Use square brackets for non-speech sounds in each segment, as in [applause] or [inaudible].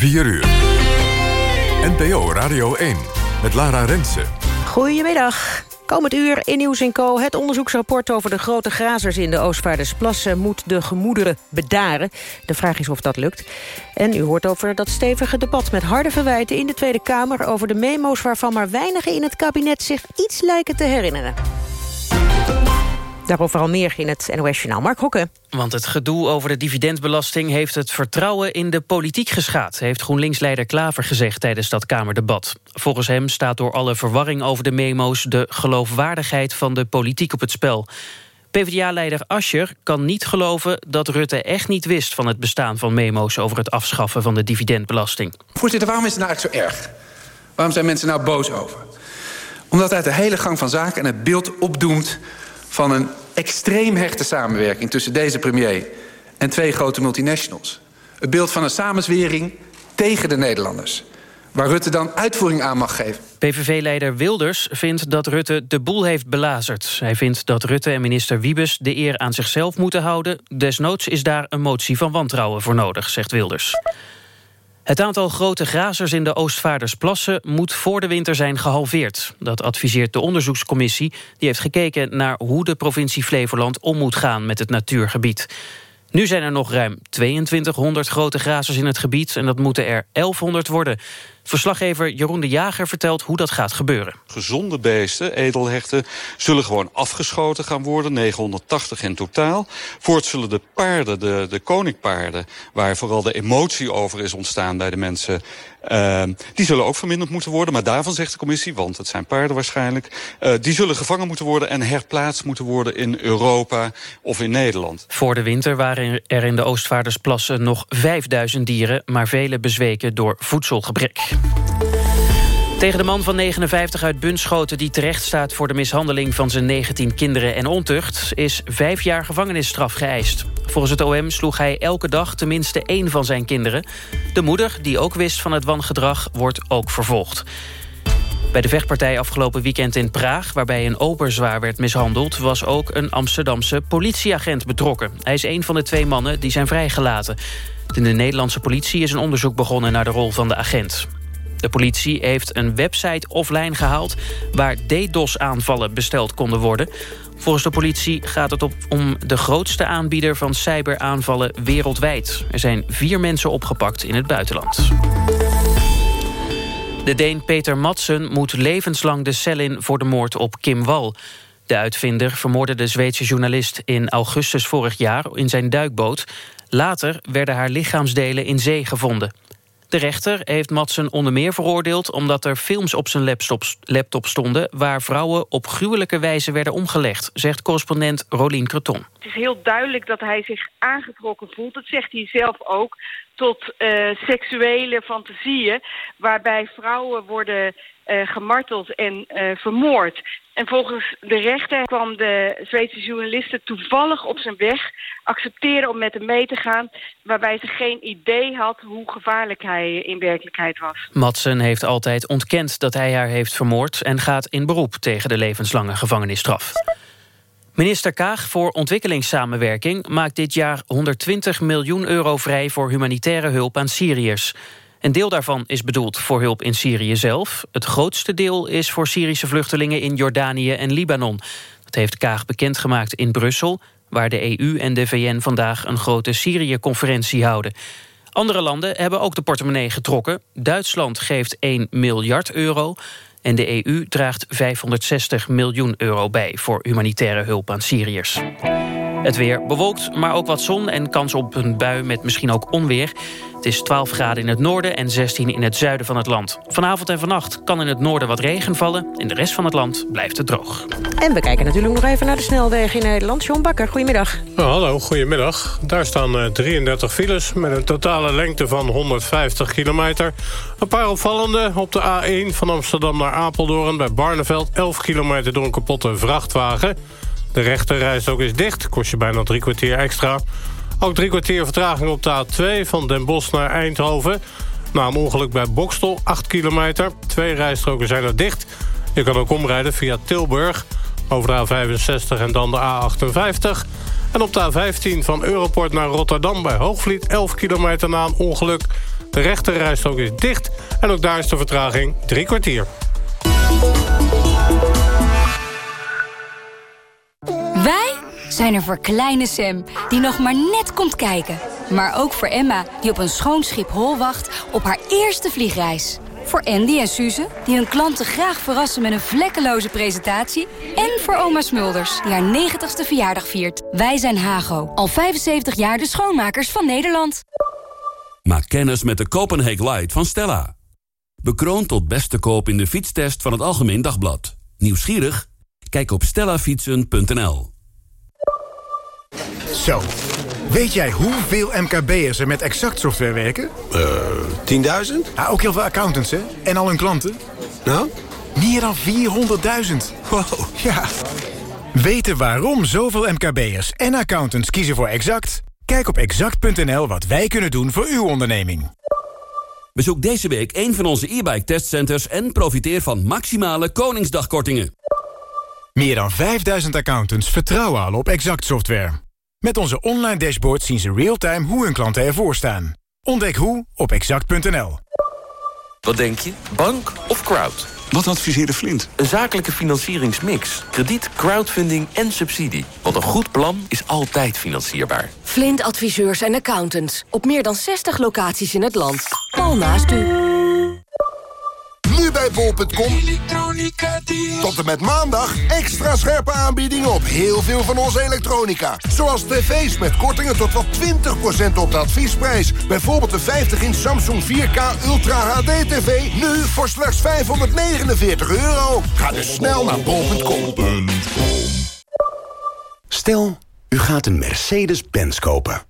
4 uur. NPO Radio 1 met Lara Rensen. Goedemiddag. Komend uur in Nieuws Co. Het onderzoeksrapport over de grote grazers in de Oostvaardersplassen moet de gemoederen bedaren. De vraag is of dat lukt. En u hoort over dat stevige debat met harde verwijten in de Tweede Kamer over de memo's waarvan maar weinigen in het kabinet zich iets lijken te herinneren. Daarover al meer in het NOS-journaal. Mark Hokke. Want het gedoe over de dividendbelasting... heeft het vertrouwen in de politiek geschaad... heeft GroenLinks-leider Klaver gezegd tijdens dat Kamerdebat. Volgens hem staat door alle verwarring over de memo's... de geloofwaardigheid van de politiek op het spel. PvdA-leider Ascher kan niet geloven dat Rutte echt niet wist... van het bestaan van memo's over het afschaffen van de dividendbelasting. Voorzitter, waarom is het nou eigenlijk zo erg? Waarom zijn mensen nou boos over? Omdat uit de hele gang van zaken en het beeld opdoemt van een extreem hechte samenwerking tussen deze premier en twee grote multinationals. Het beeld van een samenzwering tegen de Nederlanders. Waar Rutte dan uitvoering aan mag geven. PVV-leider Wilders vindt dat Rutte de boel heeft belazerd. Hij vindt dat Rutte en minister Wiebes de eer aan zichzelf moeten houden. Desnoods is daar een motie van wantrouwen voor nodig, zegt Wilders. Het aantal grote grazers in de Oostvaardersplassen moet voor de winter zijn gehalveerd. Dat adviseert de onderzoekscommissie. Die heeft gekeken naar hoe de provincie Flevoland om moet gaan met het natuurgebied. Nu zijn er nog ruim 2200 grote grazers in het gebied... en dat moeten er 1100 worden. Verslaggever Jeroen de Jager vertelt hoe dat gaat gebeuren. Gezonde beesten, edelhechten, zullen gewoon afgeschoten gaan worden. 980 in totaal. Voort zullen de paarden, de, de koninkpaarden... waar vooral de emotie over is ontstaan bij de mensen... Uh, die zullen ook verminderd moeten worden. Maar daarvan zegt de commissie, want het zijn paarden waarschijnlijk... Uh, die zullen gevangen moeten worden en herplaatst moeten worden in Europa of in Nederland. Voor de winter waren er in de Oostvaardersplassen nog 5000 dieren... maar vele bezweken door voedselgebrek. Tegen de man van 59 uit Bunschoten die terecht staat voor de mishandeling van zijn 19 kinderen en ontucht... is vijf jaar gevangenisstraf geëist. Volgens het OM sloeg hij elke dag tenminste één van zijn kinderen. De moeder, die ook wist van het wangedrag, wordt ook vervolgd. Bij de vechtpartij afgelopen weekend in Praag... waarbij een operzwaar werd mishandeld... was ook een Amsterdamse politieagent betrokken. Hij is een van de twee mannen die zijn vrijgelaten. De Nederlandse politie is een onderzoek begonnen... naar de rol van de agent. De politie heeft een website offline gehaald... waar DDoS-aanvallen besteld konden worden. Volgens de politie gaat het op om de grootste aanbieder van cyberaanvallen wereldwijd. Er zijn vier mensen opgepakt in het buitenland. De Deen Peter Madsen moet levenslang de cel in voor de moord op Kim Wall. De uitvinder vermoordde de Zweedse journalist in augustus vorig jaar in zijn duikboot. Later werden haar lichaamsdelen in zee gevonden. De rechter heeft Madsen onder meer veroordeeld... omdat er films op zijn laptop, stonden... waar vrouwen op gruwelijke wijze werden omgelegd... zegt correspondent Rolien Creton. Het is heel duidelijk dat hij zich aangetrokken voelt. Dat zegt hij zelf ook tot uh, seksuele fantasieën... waarbij vrouwen worden uh, gemarteld en uh, vermoord. En volgens de rechter kwam de Zweedse journalisten toevallig op zijn weg... accepteren om met hem mee te gaan... waarbij ze geen idee had hoe gevaarlijk hij in werkelijkheid was. Madsen heeft altijd ontkend dat hij haar heeft vermoord... en gaat in beroep tegen de levenslange gevangenisstraf. Minister Kaag voor ontwikkelingssamenwerking maakt dit jaar 120 miljoen euro vrij voor humanitaire hulp aan Syriërs. Een deel daarvan is bedoeld voor hulp in Syrië zelf. Het grootste deel is voor Syrische vluchtelingen in Jordanië en Libanon. Dat heeft Kaag bekendgemaakt in Brussel... waar de EU en de VN vandaag een grote Syrië-conferentie houden. Andere landen hebben ook de portemonnee getrokken. Duitsland geeft 1 miljard euro... en de EU draagt 560 miljoen euro bij... voor humanitaire hulp aan Syriërs. Het weer bewolkt, maar ook wat zon en kans op een bui met misschien ook onweer. Het is 12 graden in het noorden en 16 in het zuiden van het land. Vanavond en vannacht kan in het noorden wat regen vallen. In de rest van het land blijft het droog. En we kijken natuurlijk nog even naar de snelwegen in Nederland. John Bakker, goedemiddag. hallo, goedemiddag. Daar staan 33 eh, files met een totale lengte van 150 kilometer. Een paar opvallende op de A1 van Amsterdam naar Apeldoorn... bij Barneveld 11 kilometer door een kapotte vrachtwagen... De rechterreis ook is dicht, kost je bijna drie kwartier extra. Ook drie kwartier vertraging op de A2 van Den Bosch naar Eindhoven. Na een ongeluk bij Bokstel, 8 kilometer. Twee rijstroken zijn er dicht. Je kan ook omrijden via Tilburg over de A65 en dan de A58. En op de A15 van Europort naar Rotterdam bij Hoogvliet... 11 kilometer na een ongeluk. De rechterrijstrook is dicht en ook daar is de vertraging drie kwartier. Zijn er voor kleine Sam, die nog maar net komt kijken. Maar ook voor Emma, die op een schoon schip hol wacht op haar eerste vliegreis. Voor Andy en Suze, die hun klanten graag verrassen met een vlekkeloze presentatie. En voor oma Smulders, die haar 90ste verjaardag viert. Wij zijn Hago, al 75 jaar de schoonmakers van Nederland. Maak kennis met de Copenhagen Light van Stella. Bekroond tot beste koop in de fietstest van het Algemeen Dagblad. Nieuwsgierig? Kijk op stellafietsen.nl. Zo, weet jij hoeveel MKB'ers er met Exact software werken? Eh, 10.000? Ja, ook heel veel accountants, hè? En al hun klanten. Nou? Meer dan 400.000. Wow. Ja. Weten waarom zoveel MKB'ers en accountants kiezen voor Exact? Kijk op exact.nl wat wij kunnen doen voor uw onderneming. Bezoek deze week een van onze e-bike testcenters... en profiteer van maximale Koningsdagkortingen. Meer dan 5000 accountants vertrouwen al op Exact software. Met onze online dashboard zien ze real-time hoe hun klanten ervoor staan. Ontdek hoe op exact.nl. Wat denk je? Bank of crowd? Wat adviseerde Flint? Een zakelijke financieringsmix. Krediet, crowdfunding en subsidie. Want een goed plan is altijd financierbaar. Flint adviseurs en accountants. Op meer dan 60 locaties in het land. Al naast u. Bij bol.com. Tot en met maandag extra scherpe aanbiedingen op heel veel van onze elektronica. Zoals tv's met kortingen tot wel 20% op de adviesprijs. Bijvoorbeeld de 50 in Samsung 4K Ultra HD TV. Nu voor slechts 549 euro. Ga dus snel naar bol.com. Stel, u gaat een Mercedes-Benz kopen.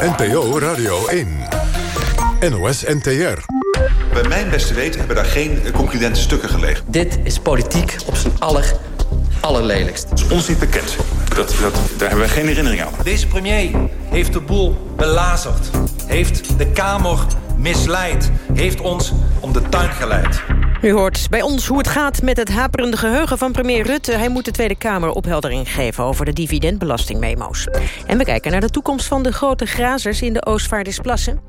NPO Radio 1. NOS NTR. Bij mijn beste weten hebben daar geen concludente stukken gelegen. Dit is politiek op zijn aller, allerlelijkst. Dat is ons niet bekend. Dat, dat, daar hebben wij geen herinnering aan. Deze premier heeft de boel belazerd. Heeft de Kamer misleid. Heeft ons om de tuin geleid. U hoort bij ons hoe het gaat met het haperende geheugen van premier Rutte. Hij moet de Tweede Kamer opheldering geven over de dividendbelastingmemo's. En we kijken naar de toekomst van de grote grazers in de Oostvaardersplassen.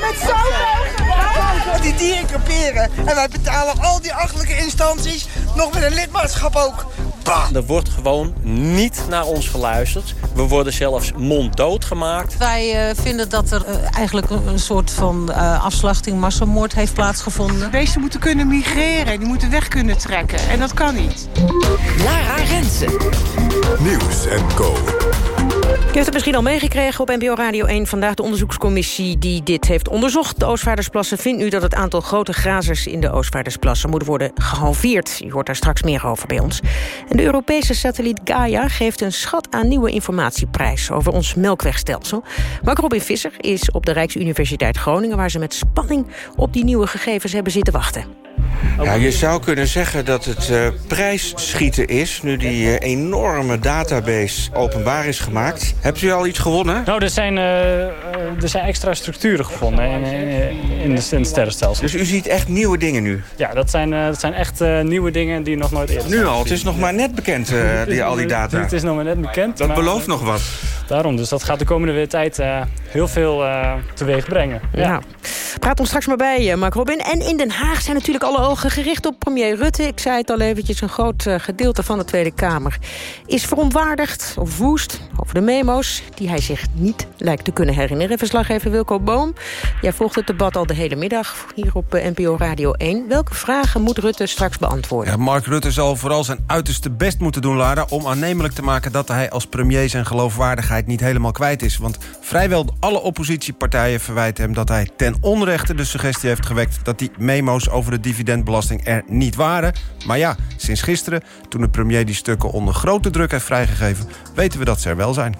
Met zoveel Die dieren creperen. En wij betalen al die achtelijke instanties nog met een lidmaatschap ook. Bah. Er wordt gewoon niet naar ons geluisterd. We worden zelfs monddood gemaakt. Wij uh, vinden dat er uh, eigenlijk een soort van uh, afslachting, massamoord heeft plaatsgevonden. Beesten moeten kunnen migreren, die moeten weg kunnen trekken. En dat kan niet. Lara Rensen. Nieuws en Co. Je hebt het misschien al meegekregen op NPO Radio 1. Vandaag de onderzoekscommissie die dit heeft onderzocht. De Oostvaardersplassen vindt nu dat het aantal grote grazers... in de Oostvaardersplassen moet worden gehalveerd. Je hoort daar straks meer over bij ons. En de Europese satelliet Gaia geeft een schat aan nieuwe informatieprijs... over ons melkwegstelsel. Mark Robin Visser is op de Rijksuniversiteit Groningen... waar ze met spanning op die nieuwe gegevens hebben zitten wachten. Ja, je zou kunnen zeggen dat het uh, prijsschieten is... nu die uh, enorme database openbaar is gemaakt. Hebt u al iets gewonnen? Nou, er zijn, uh, er zijn extra structuren gevonden in, in, in, de, in het sterrenstelsel. Dus u ziet echt nieuwe dingen nu? Ja, dat zijn, dat zijn echt nieuwe dingen die nog nooit eerder Nu al? Het is nog maar net bekend, [laughs] die, al die data. Het is nog maar net bekend. Dat belooft nog wat. Daarom, dus dat gaat de komende tijd heel veel teweeg brengen. Ja. Nou, praat ons straks maar bij, Mark Robin. En in Den Haag zijn natuurlijk alle ogen gericht op premier Rutte. Ik zei het al eventjes, een groot uh, gedeelte van de Tweede Kamer... is verontwaardigd of woest over de memo's... die hij zich niet lijkt te kunnen herinneren. Verslaggever Wilco Boom, jij volgt het debat al de hele middag... hier op uh, NPO Radio 1. Welke vragen moet Rutte straks beantwoorden? Ja, Mark Rutte zal vooral zijn uiterste best moeten doen, Lara... om aannemelijk te maken dat hij als premier zijn geloofwaardigheid niet helemaal kwijt is. Want vrijwel alle oppositiepartijen verwijten hem dat hij ten onrechte de suggestie heeft gewekt... dat die memo's over de dividendbelasting er niet waren. Maar ja, sinds gisteren, toen de premier die stukken onder grote druk heeft vrijgegeven... weten we dat ze er wel zijn.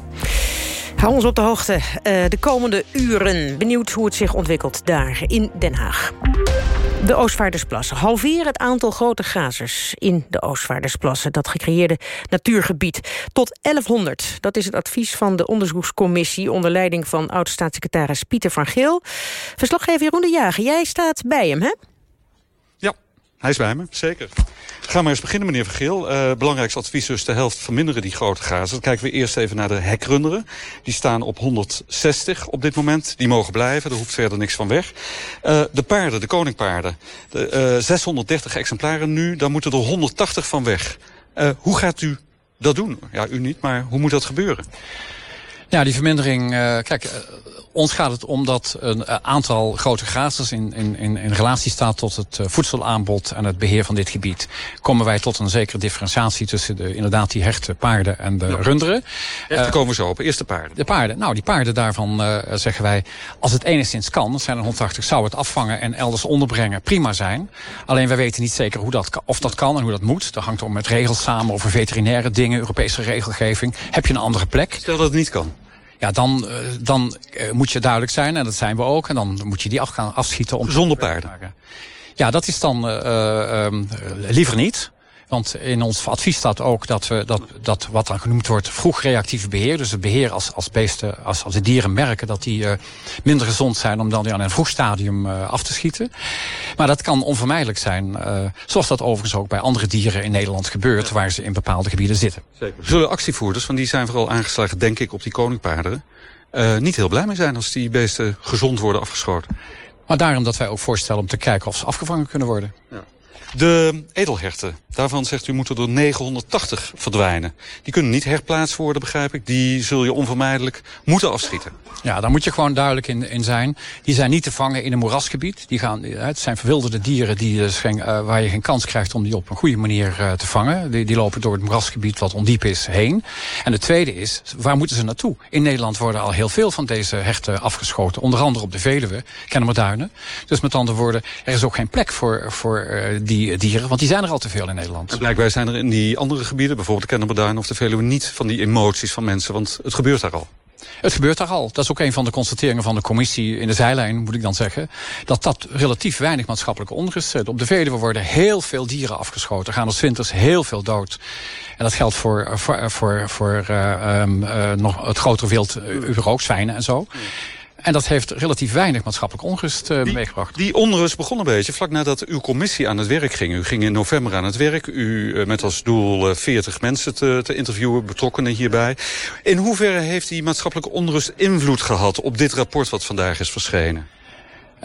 Hou ons op de hoogte uh, de komende uren. Benieuwd hoe het zich ontwikkelt daar in Den Haag. De Oostvaardersplassen. Halveer het aantal grote grazers in de Oostvaardersplassen. Dat gecreëerde natuurgebied. Tot 1100. Dat is het advies van de onderzoekscommissie... onder leiding van oud-staatssecretaris Pieter van Geel. Verslaggever Jeroen de Jager, jij staat bij hem, hè? Hij is bij me, zeker. Gaan we eens beginnen, meneer Vergeel. Uh, belangrijkste advies dus de helft verminderen die grote gazen. Dan kijken we eerst even naar de hekrunderen. Die staan op 160 op dit moment. Die mogen blijven, er hoeft verder niks van weg. Uh, de paarden, de koningpaarden. De, uh, eh, 630 exemplaren nu, daar moeten er 180 van weg. hoe gaat u dat doen? Ja, u niet, maar hoe moet dat gebeuren? Ja, die vermindering... kijk, ons gaat het om dat een eh, aantal grote grazers in, in, in, relatie staat tot het eh, voedselaanbod en het beheer van dit gebied. Komen wij tot een zekere differentiatie tussen de, inderdaad die hechte paarden en de runderen. Daar komen we zo op. Eerst de paarden. De paarden. Nou, die paarden daarvan uh, zeggen wij, als het enigszins kan, dat zijn er 180, zou het afvangen en elders onderbrengen prima zijn. Alleen wij weten niet zeker hoe dat, of dat kan en hoe dat moet. Dat hangt om met regels samen over veterinaire dingen, Europese regelgeving. Heb je een andere plek? Stel dat het niet kan. Ja, dan, uh, dan uh, moet je duidelijk zijn, en dat zijn we ook. En dan moet je die af gaan afschieten. Om Zonder paarden? Ja, dat is dan uh, liever niet. Want in ons advies staat ook dat we dat, dat wat dan genoemd wordt vroeg reactieve beheer. Dus het beheer als, als beesten, als, als de dieren merken dat die uh, minder gezond zijn om dan die aan een vroeg stadium uh, af te schieten. Maar dat kan onvermijdelijk zijn. Uh, zoals dat overigens ook bij andere dieren in Nederland gebeurt waar ze in bepaalde gebieden zitten. Zeker. Zullen actievoerders, want die zijn vooral aangeslagen denk ik op die koningpaarden, niet heel blij mee zijn als die beesten gezond worden afgeschoten. Maar daarom dat wij ook voorstellen om te kijken of ze afgevangen kunnen worden. Ja. De edelherten, daarvan zegt u moeten er 980 verdwijnen. Die kunnen niet herplaatst worden, begrijp ik. Die zul je onvermijdelijk moeten afschieten. Ja, daar moet je gewoon duidelijk in, in zijn. Die zijn niet te vangen in een moerasgebied. Die gaan, het zijn verwilderde dieren die, geen, uh, waar je geen kans krijgt om die op een goede manier te vangen. Die, die lopen door het moerasgebied wat ondiep is heen. En de tweede is, waar moeten ze naartoe? In Nederland worden al heel veel van deze herten afgeschoten. Onder andere op de Veluwe, Kennemerduinen. Dus met andere woorden, er is ook geen plek voor, voor die dieren, want die zijn er al te veel in Nederland. En blijkbaar zijn er in die andere gebieden, bijvoorbeeld de Kennemerduin of de Veluwe, niet van die emoties van mensen, want het gebeurt daar al. Het gebeurt daar al. Dat is ook een van de constateringen van de commissie in de zijlijn, moet ik dan zeggen. Dat dat relatief weinig maatschappelijke onrust zet. Op de Veluwe worden heel veel dieren afgeschoten. Er gaan er winters heel veel dood. En dat geldt voor, voor, voor, voor uh, um, uh, nog het grotere wild, uh, ook zwijnen en zo. En dat heeft relatief weinig maatschappelijk onrust uh, die, meegebracht. Die onrust begon een beetje vlak nadat uw commissie aan het werk ging. U ging in november aan het werk. U uh, met als doel uh, 40 mensen te, te, interviewen, betrokkenen hierbij. In hoeverre heeft die maatschappelijke onrust invloed gehad op dit rapport wat vandaag is verschenen?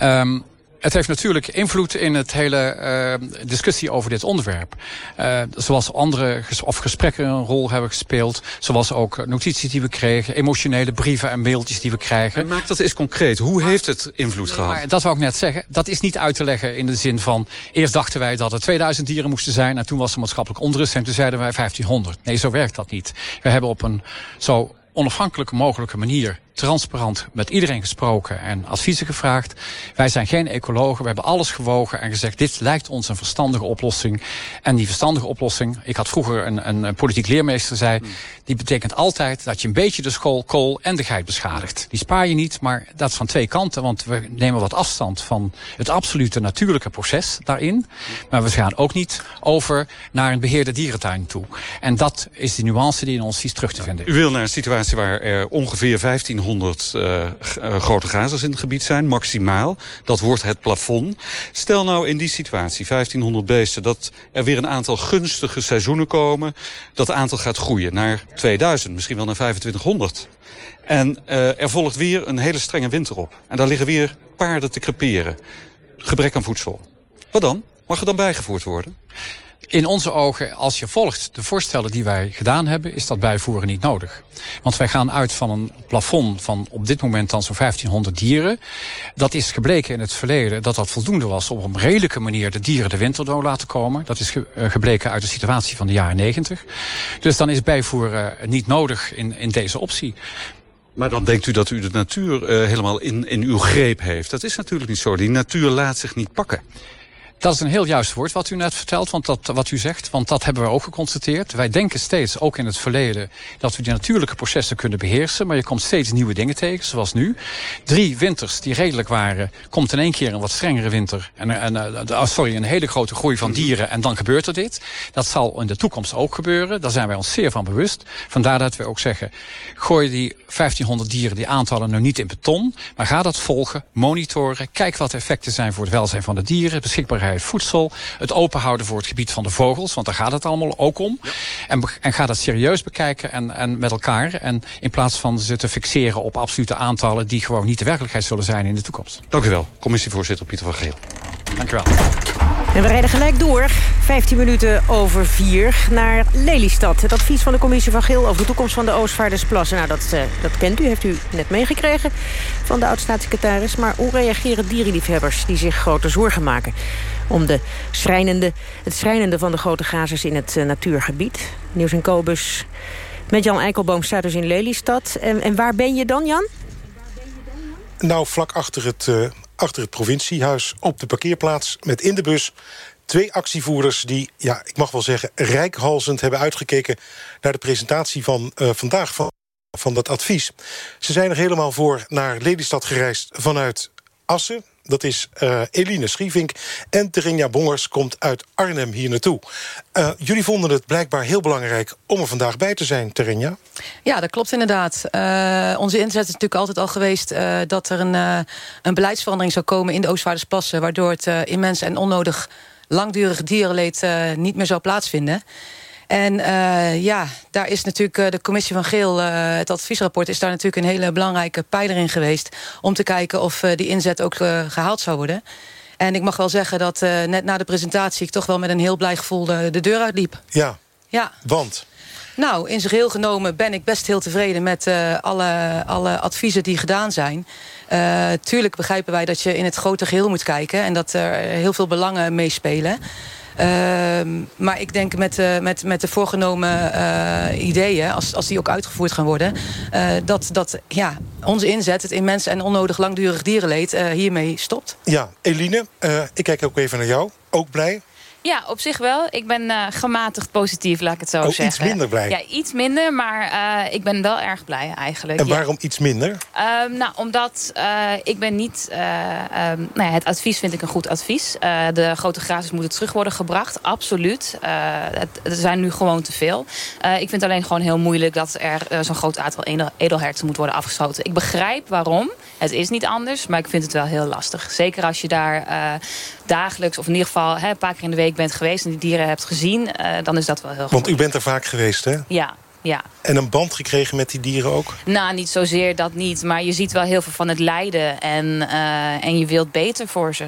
Um, het heeft natuurlijk invloed in het hele uh, discussie over dit onderwerp. Uh, zoals andere ges of gesprekken een rol hebben gespeeld. Zoals ook notities die we kregen. Emotionele brieven en mailtjes die we krijgen. En maak dat eens concreet. Hoe heeft het invloed gehad? Maar dat wou ik net zeggen. Dat is niet uit te leggen in de zin van... Eerst dachten wij dat er 2000 dieren moesten zijn. En toen was er maatschappelijk onrust. En toen zeiden wij 1500. Nee, zo werkt dat niet. We hebben op een zo onafhankelijke mogelijke manier transparant met iedereen gesproken en adviezen gevraagd. Wij zijn geen ecologen, we hebben alles gewogen en gezegd... dit lijkt ons een verstandige oplossing. En die verstandige oplossing, ik had vroeger een, een politiek leermeester zei... die betekent altijd dat je een beetje de school, kool en de geit beschadigt. Die spaar je niet, maar dat is van twee kanten... want we nemen wat afstand van het absolute natuurlijke proces daarin. Maar we gaan ook niet over naar een beheerde dierentuin toe. En dat is de nuance die in ons vies terug te vinden is. U wil naar een situatie waar er ongeveer 15 1500 uh, grote grazers in het gebied zijn, maximaal. Dat wordt het plafond. Stel nou in die situatie, 1500 beesten, dat er weer een aantal gunstige seizoenen komen. Dat aantal gaat groeien naar 2000, misschien wel naar 2500. En uh, er volgt weer een hele strenge winter op. En daar liggen weer paarden te creperen. Gebrek aan voedsel. Wat dan? Mag er dan bijgevoerd worden? In onze ogen, als je volgt de voorstellen die wij gedaan hebben, is dat bijvoeren niet nodig. Want wij gaan uit van een plafond van op dit moment dan zo'n 1500 dieren. Dat is gebleken in het verleden dat dat voldoende was om op een redelijke manier de dieren de winter door laten komen. Dat is eh, gebleken uit de situatie van de jaren 90. Dus dan is bijvoeren niet nodig in, in deze optie. Maar dan denkt u dat u de natuur uh, helemaal in, in uw greep heeft. Dat is natuurlijk niet zo. Die natuur laat zich niet pakken. Dat is een heel juist woord wat u net vertelt, want dat, wat u zegt. Want dat hebben we ook geconstateerd. Wij denken steeds, ook in het verleden, dat we die natuurlijke processen kunnen beheersen. Maar je komt steeds nieuwe dingen tegen, zoals nu. Drie winters die redelijk waren, komt in één keer een wat strengere winter. En, en uh, sorry, een hele grote groei van dieren. En dan gebeurt er dit. Dat zal in de toekomst ook gebeuren. Daar zijn wij ons zeer van bewust. Vandaar dat we ook zeggen, gooi die 1500 dieren, die aantallen nu niet in beton. Maar ga dat volgen, monitoren. Kijk wat de effecten zijn voor het welzijn van de dieren. Beschikbaarheid voedsel. Het openhouden voor het gebied van de vogels. Want daar gaat het allemaal ook om. En, en ga dat serieus bekijken en, en met elkaar. En in plaats van ze te fixeren op absolute aantallen... die gewoon niet de werkelijkheid zullen zijn in de toekomst. Dank u wel, commissievoorzitter Pieter van Geel. Dank u wel. En we rijden gelijk door, 15 minuten over 4, naar Lelystad. Het advies van de commissie van Geel over de toekomst van de Oostvaardersplassen. Nou, dat, uh, dat kent u, heeft u net meegekregen van de oud-staatssecretaris. Maar hoe reageren dierenliefhebbers die zich grote zorgen maken... om de schrijnende, het schrijnende van de grote gazers in het uh, natuurgebied? Nieuws en Kobus met Jan Eikelboom staat dus in Lelystad. En, en waar ben je dan, Jan? Nou, vlak achter het uh, achter het provinciehuis op de parkeerplaats met in de bus twee actievoerders die, ja, ik mag wel zeggen... rijkhalzend hebben uitgekeken naar de presentatie van uh, vandaag... Van, van dat advies. Ze zijn er helemaal voor naar Lelystad gereisd vanuit Assen. Dat is uh, Eline Schievink. En Terinja Bongers komt uit Arnhem hier naartoe. Uh, jullie vonden het blijkbaar heel belangrijk om er vandaag bij te zijn, Terinja. Ja, dat klopt inderdaad. Uh, onze inzet is natuurlijk altijd al geweest... dat er een, een beleidsverandering zou komen in de Oostvaardersplassen... waardoor het immens en onnodig langdurig dierenleed niet meer zou plaatsvinden... En uh, ja, daar is natuurlijk uh, de commissie van Geel, uh, het adviesrapport... is daar natuurlijk een hele belangrijke pijler in geweest... om te kijken of die inzet ook gehaald zou worden. En ik mag wel zeggen dat net na de presentatie... ik toch wel met een heel blij gevoel de, de deur uitliep. Ja, ja. want... Nou, in zijn geheel genomen ben ik best heel tevreden... met alle, alle adviezen die gedaan zijn. Uh, tuurlijk begrijpen wij dat je in het grote geheel moet kijken... en dat er heel veel belangen meespelen... Uh, maar ik denk met, uh, met, met de voorgenomen uh, ideeën, als, als die ook uitgevoerd gaan worden... dat, dat ja, onze inzet, het immens en onnodig langdurig dierenleed, hiermee stopt. Ja, Eline, ik kijk ook even naar jou. Ook blij? Ja, op zich wel. Ik ben uh, gematigd positief, laat ik het zo oh, zeggen. iets minder blij? Ja, iets minder, maar uh, ik ben wel erg blij eigenlijk. En ja. waarom iets minder? Um, nou, omdat uh, ik ben niet... Um, nou ja, het advies vind ik een goed advies. de grote grazers moeten terug worden gebracht, absoluut. Het, er zijn nu gewoon te veel. ik vind het alleen gewoon heel moeilijk dat er zo'n groot aantal edel, edelherten moet worden afgeschoten. Ik begrijp waarom. Het is niet anders, maar ik vind het wel heel lastig. Zeker als je daar dagelijks, of in ieder geval hè, een paar keer in de week bent geweest... en die dieren hebt gezien, uh, dan is dat wel heel goed. Want u bent er vaak geweest, hè? Ja, ja. En een band gekregen met die dieren ook? Nou, niet zozeer dat niet. Maar je ziet wel heel veel van het lijden. En, uh, en je wilt beter voor ze.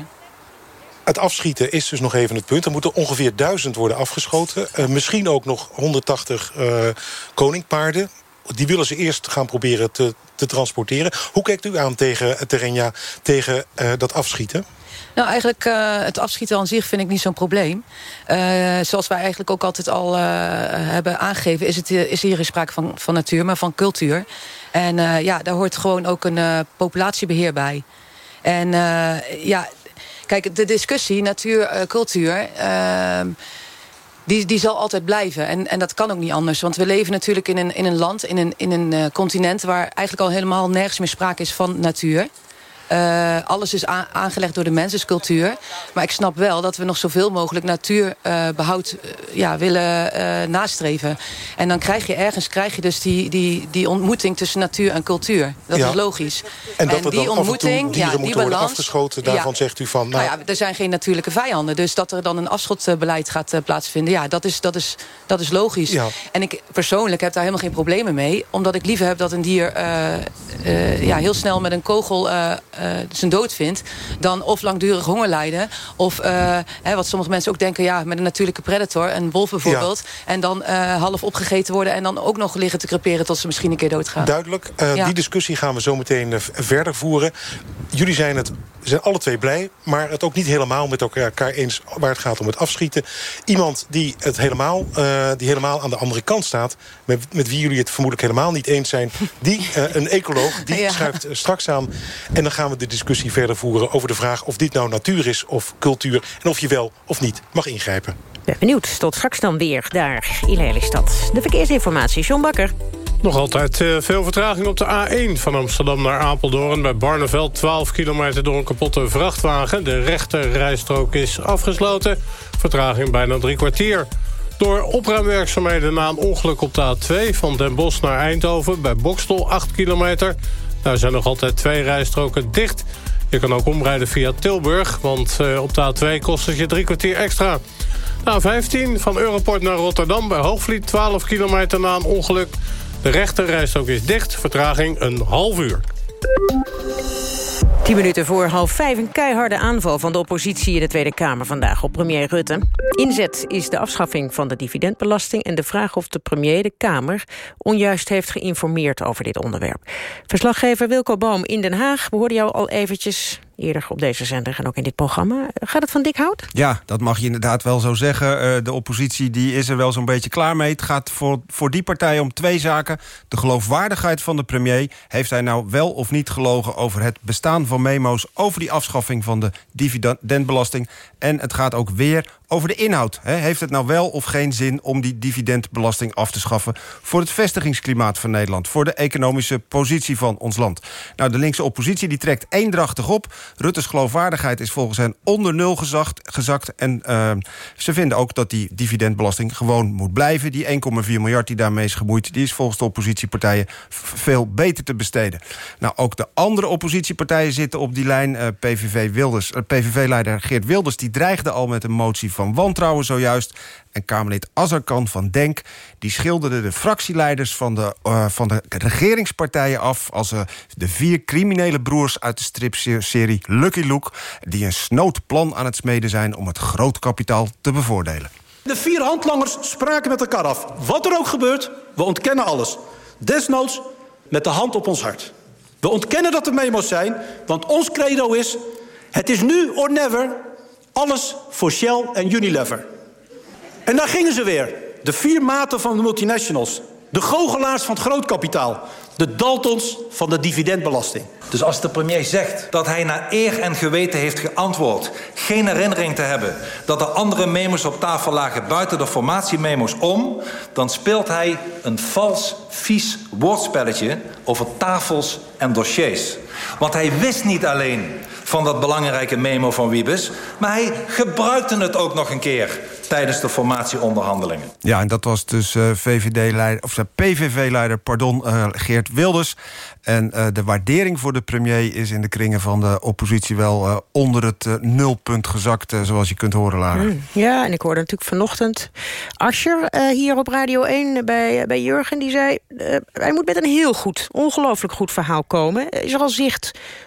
Het afschieten is dus nog even het punt. Er moeten ongeveer duizend worden afgeschoten. Uh, misschien ook nog 180 uh, koningpaarden. Die willen ze eerst gaan proberen te, te transporteren. Hoe kijkt u aan tegen, Terenja, tegen dat afschieten? Nou, eigenlijk uh, het afschieten aan zich vind ik niet zo'n probleem. Uh, zoals wij eigenlijk ook altijd al uh, hebben aangegeven... is, het, is hier sprake van, van natuur, maar van cultuur. En ja, daar hoort gewoon ook een populatiebeheer bij. En ja, kijk, de discussie natuur-cultuur... Die, die zal altijd blijven. En, en dat kan ook niet anders. Want we leven natuurlijk in een, in een land, in een, in een continent... waar eigenlijk al helemaal nergens meer sprake is van natuur. Uh, alles is aangelegd door de mensenscultuur. Maar ik snap wel dat we nog zoveel mogelijk natuurbehoud uh, uh, ja, willen nastreven. En dan krijg je ergens krijg je dus die, die, die ontmoeting tussen natuur en cultuur. Dat ja. is logisch. En dat en die ontmoeting, ja, die balans, afgeschoten, daarvan ja. zegt u van... Nou... nou ja, er zijn geen natuurlijke vijanden. Dus dat er dan een afschotbeleid gaat plaatsvinden... ja, dat is, dat is, dat is logisch. En ik persoonlijk heb daar helemaal geen problemen mee. Omdat ik liever heb dat een dier ja, heel snel met een kogel zijn dood vindt... dan of langdurig honger lijden... of hè, wat sommige mensen ook denken... ja, met een natuurlijke predator, een wolf bijvoorbeeld... en dan half opgegeten worden... en dan ook nog liggen te creperen tot ze misschien een keer doodgaan. Duidelijk. Die discussie gaan we zo meteen verder voeren. Jullie zijn het zijn alle twee blij, maar het ook niet helemaal met elkaar eens... waar het gaat om het afschieten. Iemand die, het helemaal, uh, die helemaal aan de andere kant staat... Met, met wie jullie het vermoedelijk helemaal niet eens zijn... die, uh, een ecoloog, die [laughs] ja. schuift straks aan. En dan gaan we de discussie verder voeren over de vraag... of dit nou natuur is of cultuur... en of je wel of niet mag ingrijpen. Ben benieuwd. Tot straks dan weer daar in Lelystad. De verkeersinformatie, John Bakker. Nog altijd uh, veel vertraging op de A1 van Amsterdam naar Apeldoorn. Bij Barneveld 12 kilometer door een kapotte vrachtwagen. De rechter rijstrook is afgesloten. Vertraging bijna drie kwartier. Door opruimwerkzaamheden na een ongeluk op de A2... van Den Bosch naar Eindhoven bij Bokstel 8 kilometer. Daar zijn nog altijd twee rijstroken dicht. Je kan ook omrijden via Tilburg, want uh, op de A2 kost het je drie kwartier extra. A15 van Europort naar Rotterdam bij Hoogvliet 12 kilometer na een ongeluk. De rechterrijstrook is dicht, vertraging een half uur. 10 minuten voor half vijf een keiharde aanval van de oppositie in de Tweede Kamer vandaag op premier Rutte. Inzet is de afschaffing van de dividendbelasting en de vraag of de premier de Kamer onjuist heeft geïnformeerd over dit onderwerp. Verslaggever Wilco Boom in Den Haag, we hoorden jou al eventjes eerder op deze zender en ook in dit programma. Gaat het van dik hout? Ja, dat mag je inderdaad wel zo zeggen. Uh, de oppositie die is er wel zo'n beetje klaar mee. Het gaat voor, voor die partij om twee zaken. De geloofwaardigheid van de premier. Heeft hij nou wel of niet gelogen over het bestaan van memo's... over die afschaffing van de dividendbelasting? En het gaat ook weer over de inhoud. Heeft het nou wel of geen zin om die dividendbelasting af te schaffen... voor het vestigingsklimaat van Nederland... voor de economische positie van ons land? Nou, de linkse oppositie die trekt eendrachtig op. Rutte's geloofwaardigheid is volgens hen onder nul gezakt. gezakt en uh, ze vinden ook dat die dividendbelasting gewoon moet blijven. Die 1,4 miljard die daarmee is gemoeid... die is volgens de oppositiepartijen veel beter te besteden. Nou, ook de andere oppositiepartijen zitten op die lijn. Uh, PVV Wilders, uh, PVV-leider Geert Wilders die dreigde al met een motie van wantrouwen zojuist. En Kamerlid Azarkan van Denk die schilderde de fractieleiders van de, uh, van de regeringspartijen af... als uh, de vier criminele broers uit de stripserie Lucky Luke... die een snood plan aan het smeden zijn om het grootkapitaal te bevoordelen. De vier handlangers spraken met elkaar af. Wat er ook gebeurt, we ontkennen alles. Desnoods met de hand op ons hart. We ontkennen dat er memo's zijn, want ons credo is... het is nu or never alles voor Shell en Unilever. En daar gingen ze weer. De vier maten van de multinationals. De goochelaars van het grootkapitaal. De Daltons van de dividendbelasting. Dus als de premier zegt dat hij naar eer en geweten heeft geantwoord... geen herinnering te hebben dat er andere memos op tafel lagen... buiten de formatiememo's om... dan speelt hij een vals, vies woordspelletje over tafels en dossiers. Want hij wist niet alleen van dat belangrijke memo van Wiebes... maar hij gebruikte het ook nog een keer tijdens de formatieonderhandelingen. Ja, en dat was dus uh, VVD-leider, of PVV-leider, pardon, uh, Geert Wilders. En uh, de waardering voor de premier is in de kringen van de oppositie wel uh, onder het uh, nulpunt gezakt, zoals je kunt horen, Lara. Mm, ja, en ik hoorde natuurlijk vanochtend Ascher hier op Radio 1 bij, bij Jurgen. Die zei, hij moet met een heel goed, ongelooflijk goed verhaal komen. Is er al zicht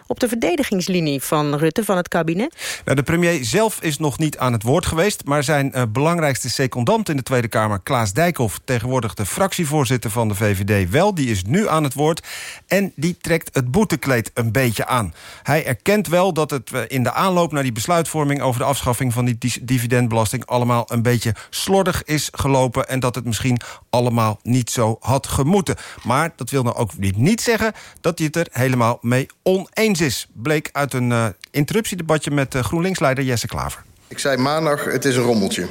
op de verdedigingslinie van Rutte, van het kabinet? Nou, de premier zelf is nog niet aan het woord geweest... maar zijn belangrijkste secondant in de Tweede Kamer, Klaas Dijkhoff... tegenwoordig de fractievoorzitter van de VVD wel, die is nu aan het woord... En die trekt het boetekleed een beetje aan. Hij erkent wel dat het eh, in de aanloop naar die besluitvorming... over de afschaffing van die dividendbelasting... allemaal een beetje slordig is gelopen... en dat het misschien allemaal niet zo had gemoeten. Maar dat wil nou ook niet zeggen dat hij het er helemaal mee oneens is. Bleek uit een uh, interruptiedebatje met uh, GroenLinks-leider Jesse Klaver. Ik zei maandag, het is een rommeltje.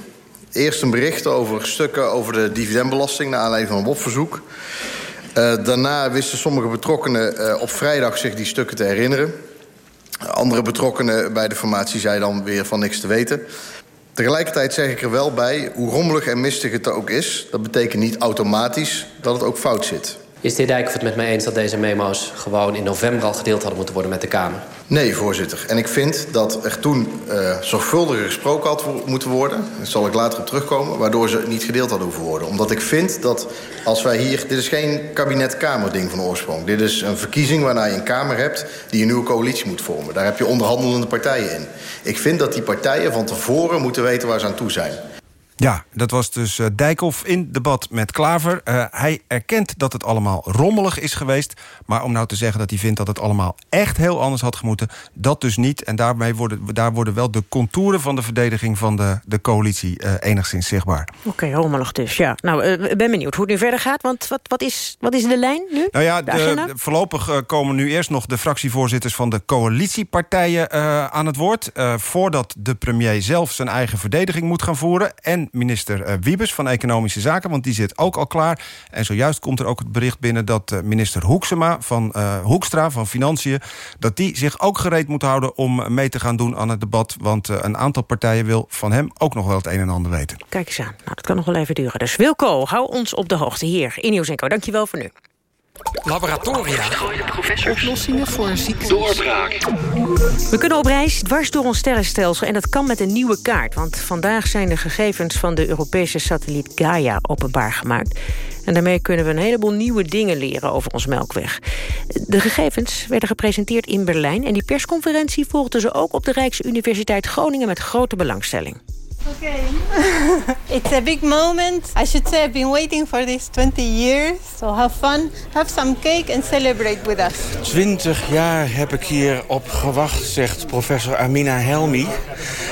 Eerst een bericht over stukken over de dividendbelasting... naar aanleiding van een WOP-verzoek. Uh, daarna wisten sommige betrokkenen op vrijdag zich die stukken te herinneren. Andere betrokkenen bij de formatie zeiden dan weer van niks te weten. Tegelijkertijd zeg ik er wel bij, hoe rommelig en mistig het ook is... dat betekent niet automatisch dat het ook fout zit. Is de heer Dijkhoff het met mij eens dat deze memo's... gewoon in november al gedeeld hadden moeten worden met de Kamer? Nee, voorzitter. En ik vind dat er toen uh, zorgvuldiger gesproken had moeten worden. Daar zal ik later op terugkomen. Waardoor ze niet gedeeld hadden hoeven worden. Omdat ik vind dat als wij hier... Dit is geen kabinet-Kamer-ding van oorsprong. Dit is een verkiezing waarna je een Kamer hebt... die een nieuwe coalitie moet vormen. Daar heb je onderhandelende partijen in. Ik vind dat die partijen van tevoren moeten weten waar ze aan toe zijn. Ja, dat was dus uh, Dijkhoff in debat met Klaver. Uh, hij erkent dat het allemaal rommelig is geweest. Maar om nou te zeggen dat hij vindt dat het allemaal echt heel anders had gemoeten... dat dus niet. En daarmee worden, daar worden wel de contouren van de verdediging van de, de coalitie uh, enigszins zichtbaar. Oké, okay, rommelig dus, ja. Nou, ik ben benieuwd hoe het nu verder gaat. Want wat, wat, is, wat is de lijn nu? Nou ja, de de, voorlopig komen nu eerst nog de fractievoorzitters... van de coalitiepartijen aan het woord. voordat de premier zelf zijn eigen verdediging moet gaan voeren... en minister uh, Wiebes van Economische Zaken... want die zit ook al klaar. En zojuist komt er ook het bericht binnen dat uh, minister Hoeksema van, uh, Hoekstra van Financiën... dat die zich ook gereed moet houden om mee te gaan doen aan het debat. Want een aantal partijen wil van hem ook nog wel het een en ander weten. Kijk eens aan. Nou, dat kan nog wel even duren. Dus Wilco, hou ons op de hoogte hier in Nieuws Co. Dankjewel voor nu. Laboratoria. Oplossingen voor ziektes. Doorbraak. We kunnen op reis dwars door ons sterrenstelsel en dat kan met een nieuwe kaart. Want vandaag zijn de gegevens van de Europese satelliet Gaia openbaar gemaakt. En daarmee kunnen we een heleboel nieuwe dingen leren over ons melkweg. De gegevens werden gepresenteerd in Berlijn... en die persconferentie volgden ze ook op de Rijksuniversiteit Groningen met grote belangstelling. Okay. [laughs] it's a big moment. I should say I've been waiting for this 20 years. So have fun, have some cake and celebrate with us. 20 jaar heb ik hier op gewacht, zegt professor Amina Helmi.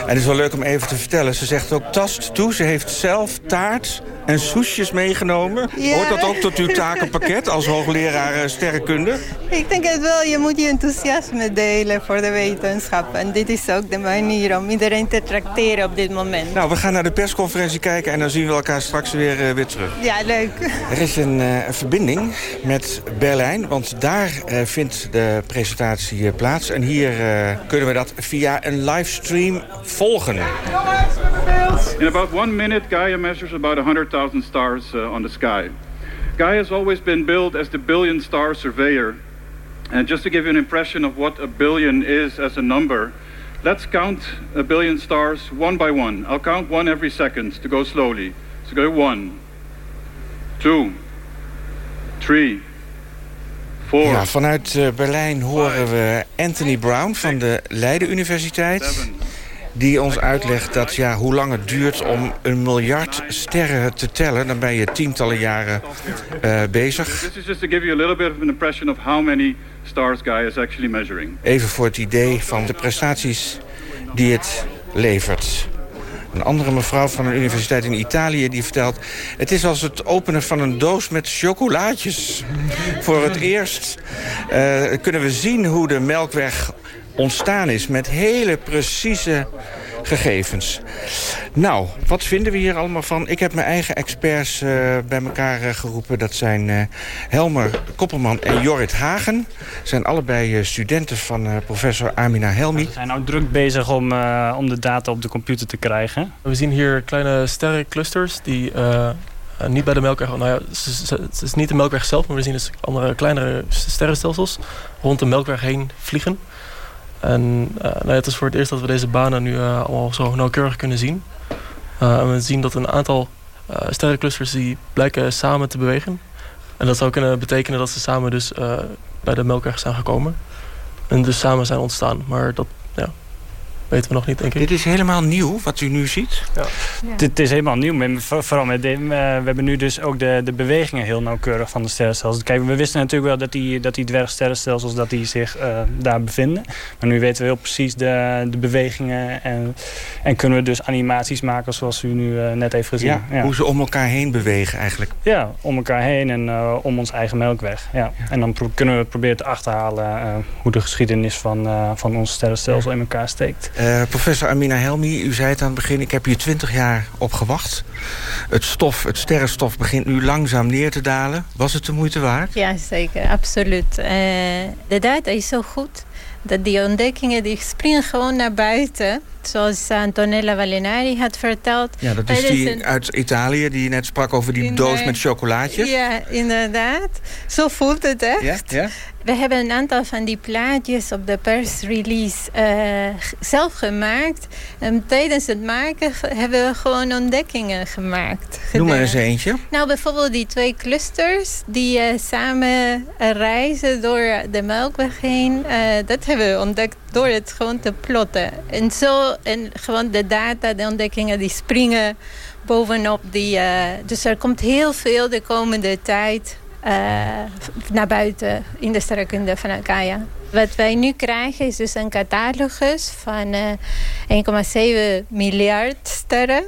En het is wel leuk om even te vertellen. Ze zegt ook tast toe. Ze heeft zelf taart en soesjes meegenomen. Ja. Hoort dat ook tot uw takenpakket als hoogleraar eh, sterrenkunde? Ik denk het wel. Je moet je enthousiasme delen voor de wetenschap. En dit is ook de manier om iedereen te tracteren op dit moment. Nou, we gaan naar de persconferentie kijken en dan zien we elkaar straks weer, uh, weer terug. Ja, leuk. Er is een, uh, een verbinding met Berlijn, want daar uh, vindt de presentatie plaats. En hier kunnen we dat via een livestream volgen. In about one minute, Gaia measures about 100,000 stars uh, on the sky. Gaia has always been billed as the billion star surveyor. And just to give you an impression of what a billion is as a number, let's count a billion stars one by one. I'll count one every second to go slowly. So go one, two, three, four. Ja, vanuit uh, Berlijn horen we Anthony Brown van de Leiden Universiteit die ons uitlegt dat ja, hoe lang het duurt om een miljard sterren te tellen... dan ben je tientallen jaren uh, bezig. This is just to give you a little bit of an impression of how many stars Gaia is actually measuring. Even voor het idee van de prestaties die het levert. Een andere mevrouw van een universiteit in Italië die vertelt... het is als het openen van een doos met chocolaatjes. Voor het eerst uh, kunnen we zien hoe de melkweg ontstaan is met hele precieze gegevens. Nou, wat vinden we hier allemaal van? Ik heb mijn eigen experts uh, bij elkaar uh, geroepen. Dat zijn uh, Helmer Koppelman en Jorrit Hagen. zijn allebei studenten van professor Amina Helmi. We zijn nou druk bezig om, om de data op de computer te krijgen. We zien hier kleine sterrenclusters die... niet bij de melkweg, nou ja, het is niet de melkweg zelf, maar we zien dus andere kleinere sterrenstelsels rond de melkweg heen vliegen. En uh, nou het is voor het eerst dat we deze banen nu uh, allemaal zo nauwkeurig kunnen zien. En we zien dat een aantal sterrenclusters die blijken samen te bewegen. En dat zou kunnen betekenen dat ze samen dus bij de Melkweg zijn gekomen. En dus samen zijn ontstaan. Maar dat weten we nog niet, denk ik. Dit is helemaal nieuw, wat u nu ziet? Ja. ja. Dit is helemaal nieuw. Vooral met de, uh, we hebben nu dus ook de, de bewegingen heel nauwkeurig van de sterrenstelsels. Kijk, we wisten natuurlijk wel dat die, dat die dwergsterrenstelsels dat die zich uh, daar bevinden. Maar nu weten we heel precies de, de bewegingen. En, en kunnen we dus animaties maken zoals u nu uh, net heeft gezien. Ja, ja, Hoe ze om elkaar heen bewegen eigenlijk. Ja, om elkaar heen en om ons eigen melkweg. Ja. En dan kunnen we proberen te achterhalen hoe de geschiedenis van, van ons sterrenstelsel in elkaar steekt. Uh, professor Amina Helmi, u zei het aan het begin... ik heb hier twintig jaar op gewacht. Het stof, het sterrenstof begint nu langzaam neer te dalen. Was het de moeite waard? Ja, zeker. Absoluut. Uh, de data is zo goed. dat die ontdekkingen die springen gewoon naar buiten. Zoals Antonella Valenari had verteld. Ja, dat is die uit Italië die net sprak over die doos met chocolaatjes. Ja, inderdaad. Zo voelt het echt. Ja, ja. We hebben een aantal van die plaatjes op de persrelease uh, zelf gemaakt. En tijdens het maken hebben we gewoon ontdekkingen gemaakt. Noem maar eens eentje. Nou, bijvoorbeeld die twee clusters die uh, samen reizen door de Melkweg heen. Uh, dat hebben we ontdekt door het gewoon te plotten. En zo, en gewoon de data, de ontdekkingen, die springen bovenop die... dus er komt heel veel de komende tijd uh, naar buiten in de sterrenkunde van Alkaya. Wat wij nu krijgen is dus een catalogus van uh, 1,7 miljard sterren.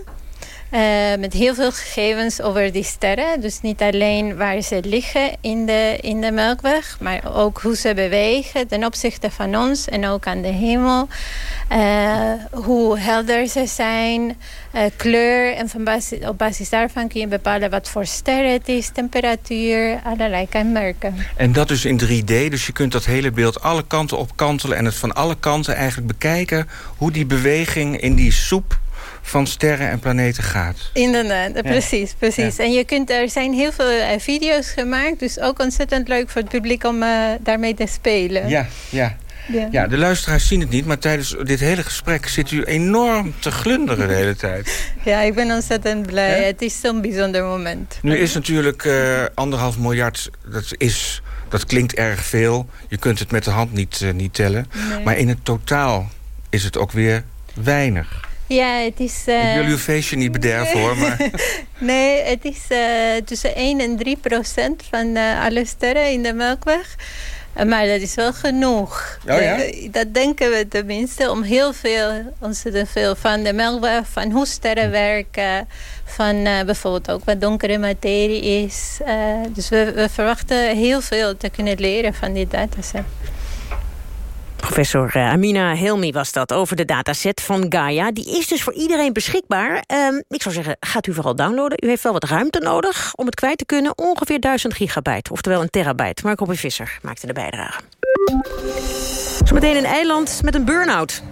Uh, met heel veel gegevens over die sterren. Dus niet alleen waar ze liggen in de, in de Melkweg... maar ook hoe ze bewegen ten opzichte van ons en ook aan de hemel. Uh, hoe helder ze zijn, uh, kleur. En van basis, op basis daarvan kun je bepalen wat voor ster het is... temperatuur, allerlei kenmerken. En dat is in 3D, dus je kunt dat hele beeld alle kanten op kantelen... en het van alle kanten eigenlijk bekijken... hoe die beweging in die soep van sterren en planeten gaat. Inderdaad, ja. precies. precies. Ja. En je kunt, er zijn heel veel uh, video's gemaakt. Dus ook ontzettend leuk voor het publiek om uh, daarmee te spelen. Ja, ja. Ja. ja, de luisteraars zien het niet, maar tijdens dit hele gesprek zit u enorm te glunderen de hele tijd. [laughs] Ja, ik ben ontzettend blij. Het is zo'n bijzonder moment. Nu is natuurlijk uh, anderhalf miljard, dat, is, dat klinkt erg veel. Je kunt het met de hand niet, uh, niet tellen. Nee. Maar in het totaal is het ook weer weinig. Ja, het is... Uh... Ik wil uw feestje niet bederven hoor, maar... [laughs] nee, het is uh, tussen 1 en 3 procent van uh, alle sterren in de Melkweg. Maar dat is wel genoeg. Oh, ja? Dat denken we tenminste. Om heel veel, ontzettend veel van de Melkweg, van hoe sterren werken. Van bijvoorbeeld ook wat donkere materie is. dus we, we verwachten heel veel te kunnen leren van dit dataset. Professor Amina Helmi was dat over de dataset van Gaia. Die is dus voor iedereen beschikbaar. Um, ik zou zeggen, gaat u vooral downloaden. U heeft wel wat ruimte nodig om het kwijt te kunnen. Ongeveer 1000 gigabyte, oftewel een terabyte. Marco B. Visser maakte de bijdrage. Zometeen een eiland met een burn-out.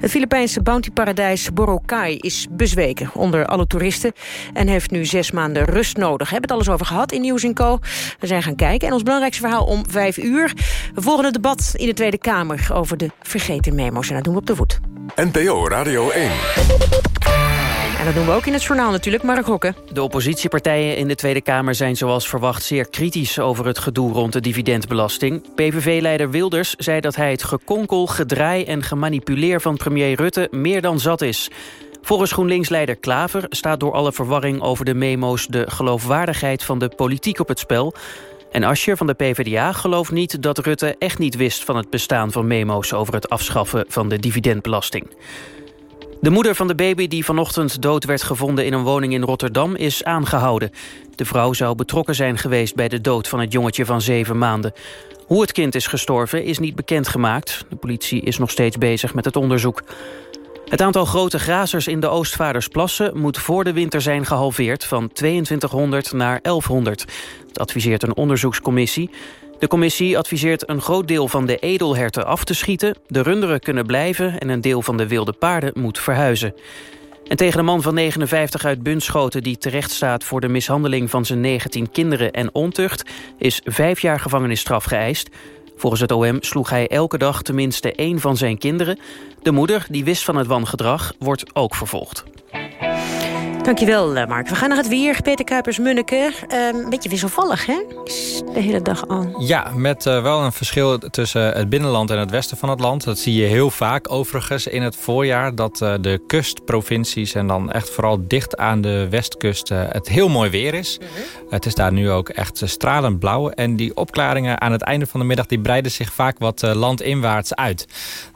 Het Filipijnse bountyparadijs Boracay is bezweken onder alle toeristen... en heeft nu zes maanden rust nodig. We hebben het alles over gehad in Nieuws Co. We zijn gaan kijken. En ons belangrijkste verhaal om vijf uur. We volgen het debat in de Tweede Kamer over de vergeten memo's. En dat doen we op de voet. NPO Radio 1. En dat doen we ook in het journaal natuurlijk, Mark. De oppositiepartijen in de Tweede Kamer zijn zoals verwacht zeer kritisch over het gedoe rond de dividendbelasting. PVV-leider Wilders zei dat hij het gekonkel, gedraai en gemanipuleer van premier Rutte meer dan zat is. Volgens GroenLinks-leider Klaver staat door alle verwarring over de memo's de geloofwaardigheid van de politiek op het spel. En Ascher van de PvdA gelooft niet dat Rutte echt niet wist van het bestaan van memo's over het afschaffen van de dividendbelasting. De moeder van de baby die vanochtend dood werd gevonden in een woning in Rotterdam is aangehouden. De vrouw zou betrokken zijn geweest bij de dood van het jongetje van zeven maanden. Hoe het kind is gestorven is niet bekendgemaakt. De politie is nog steeds bezig met het onderzoek. Het aantal grote grazers in de Oostvaardersplassen moet voor de winter zijn gehalveerd van 2200 naar 1100. Dat adviseert een onderzoekscommissie. De commissie adviseert een groot deel van de edelherten af te schieten... de runderen kunnen blijven en een deel van de wilde paarden moet verhuizen. En tegen de man van 59 uit Bunschoten... die terecht staat voor de mishandeling van zijn 19 kinderen en ontucht... is vijf jaar gevangenisstraf geëist. Volgens het OM sloeg hij elke dag tenminste één van zijn kinderen. De moeder, die wist van het wangedrag, wordt ook vervolgd. Dankjewel, eh, Mark. We gaan naar het weer. Peter Kuipers-Munneke. Een uh, beetje wisselvallig, hè? De hele dag al. Ja, met uh, wel een verschil tussen het binnenland en het westen van het land. Dat zie je heel vaak overigens in het voorjaar. Dat uh, de kustprovincies en dan echt vooral dicht aan de westkust... het heel mooi weer is. Mm -hmm. Het is daar nu ook echt stralend blauw. En die opklaringen aan het einde van de middag... die breiden zich vaak wat landinwaarts uit.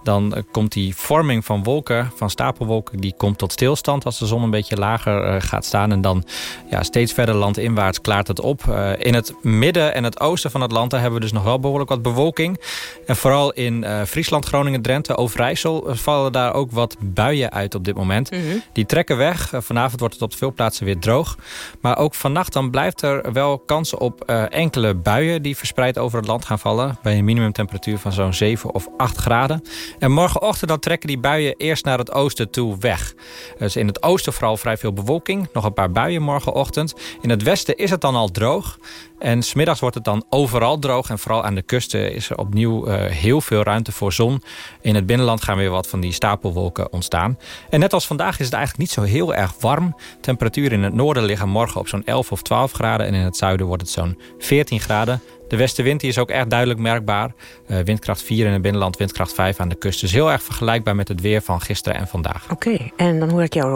Dan komt die vorming van wolken, van stapelwolken... die komt tot stilstand als de zon een beetje lager water gaat staan. En dan ja, steeds verder landinwaarts klaart het op. in het midden en het oosten van het land daar hebben we dus nog wel behoorlijk wat bewolking. En vooral in Friesland, Groningen, Drenthe, Overijssel... vallen daar ook wat buien uit op dit moment. Mhm. Die trekken weg. vanavond wordt het op veel plaatsen weer droog. Maar ook vannacht dan blijft er wel kansen op enkele buien... die verspreid over het land gaan vallen. Bij een minimumtemperatuur van zo'n 7 of 8 graden. En morgenochtend dan trekken die buien eerst naar het oosten toe weg. Dus in het oosten vooral vrij veel bewolking. Nog een paar buien morgenochtend. In het westen is het dan al droog. En smiddags wordt het dan overal droog. En vooral aan de kusten is er opnieuw uh, heel veel ruimte voor zon. In het binnenland gaan weer wat van die stapelwolken ontstaan. En net als vandaag is het eigenlijk niet zo heel erg warm. Temperaturen in het noorden liggen morgen op zo'n 11 of 12 graden. En in het zuiden wordt het zo'n 14 graden. De westenwind is ook echt duidelijk merkbaar. Uh, windkracht 4 in het binnenland, windkracht 5 aan de kust. Dus heel erg vergelijkbaar met het weer van gisteren en vandaag. Oké, en dan hoor ik jou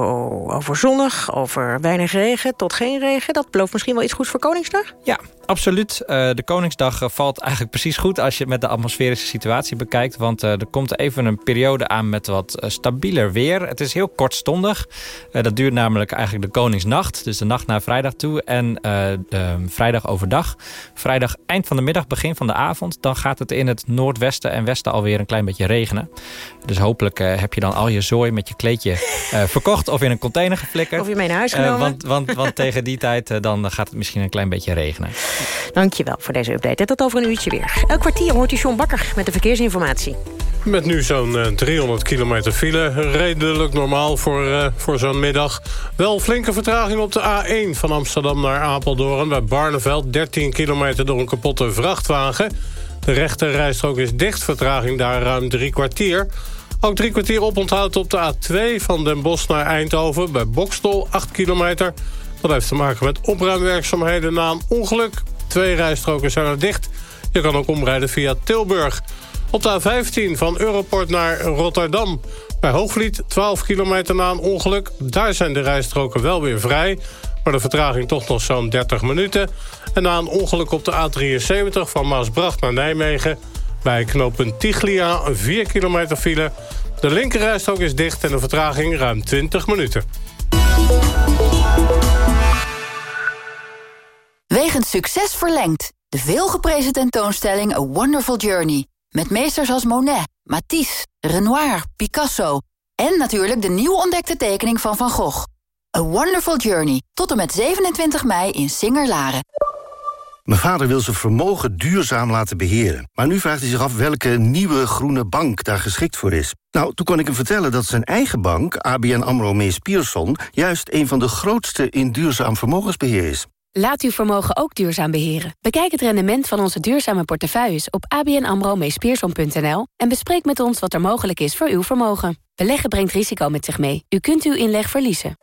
over zonnig, over weinig regen tot geen regen. Dat belooft misschien wel iets goeds voor Koningsdag? Ja, absoluut. Uh, de Koningsdag uh, valt eigenlijk precies goed als je het met de atmosferische situatie bekijkt. Want uh, er komt even een periode aan met wat stabieler weer. Het is heel kortstondig. dat duurt namelijk eigenlijk de Koningsnacht. Dus de nacht naar vrijdag toe en vrijdag overdag. Vrijdag eind van de middag, begin van de avond... dan gaat het in het noordwesten en westen alweer een klein beetje regenen. Dus hopelijk heb je dan al je zooi met je kleedje [laughs] verkocht... of in een container geflikkerd. Of je mee naar huis genomen. Want, want, want tegen die tijd dan gaat het misschien een klein beetje regenen. Dankjewel voor deze update. Tot over een uurtje weer. Elk kwartier hoort u John Bakker met de verkeersinformatie. Met nu zo'n 300 kilometer file. Redelijk normaal voor, uh, voor zo'n middag. Wel flinke vertraging op de A1 van Amsterdam naar Apeldoorn. Bij Barneveld 13 kilometer door een kapotte vrachtwagen. De rechte rijstrook is dicht. Vertraging daar ruim drie kwartier. Ook drie kwartier oponthoud op de A2 van Den Bosch naar Eindhoven. Bij Bokstol 8 kilometer. Dat heeft te maken met opruimwerkzaamheden na een ongeluk. Twee rijstroken zijn er dicht. Je kan ook omrijden via Tilburg. Op de A15 van Europort naar Rotterdam. Bij Hoogvliet 12 kilometer na een ongeluk. Daar zijn de rijstroken wel weer vrij. Maar de vertraging toch nog zo'n 30 minuten. En na een ongeluk op de A73 van Maasbracht naar Nijmegen... bij knooppunt Tiglia 4 kilometer file. De linkerrijstrook is dicht en de vertraging ruim 20 minuten. Succes verlengd. De veelgeprezen tentoonstelling A Wonderful Journey. Met meesters als Monet, Matisse, Renoir, Picasso... en natuurlijk de nieuw ontdekte tekening van Van Gogh. A Wonderful Journey. Tot en met 27 mei in Singer-Laren. Mijn vader wil zijn vermogen duurzaam laten beheren. Maar nu vraagt hij zich af welke nieuwe groene bank daar geschikt voor is. Nou, toen kon ik hem vertellen dat zijn eigen bank, ABN AMRO Mees Pierson... juist een van de grootste in duurzaam vermogensbeheer is. Laat uw vermogen ook duurzaam beheren. Bekijk het rendement van onze duurzame portefeuilles op abnamro en bespreek met ons wat er mogelijk is voor uw vermogen. Beleggen brengt risico met zich mee. U kunt uw inleg verliezen.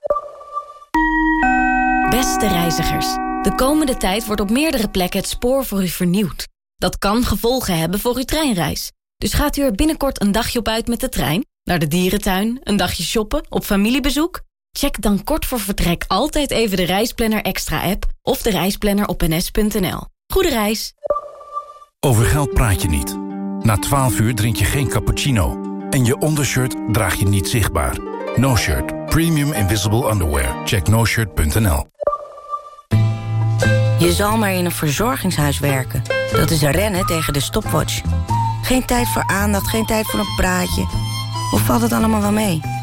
Beste reizigers, de komende tijd wordt op meerdere plekken het spoor voor u vernieuwd. Dat kan gevolgen hebben voor uw treinreis. Dus gaat u er binnenkort een dagje op uit met de trein? Naar de dierentuin, een dagje shoppen, op familiebezoek? Check dan kort voor vertrek altijd even de Reisplanner Extra app of de reisplanner op ns.nl. Goede reis! Over geld praat je niet. Na 12 uur drink je geen cappuccino. En je ondershirt draag je niet zichtbaar. No Shirt. Premium Invisible Underwear. Check noshirt.nl Je zal maar in een verzorgingshuis werken. Dat is rennen tegen de stopwatch. Geen tijd voor aandacht, geen tijd voor een praatje. Hoe valt het allemaal wel mee?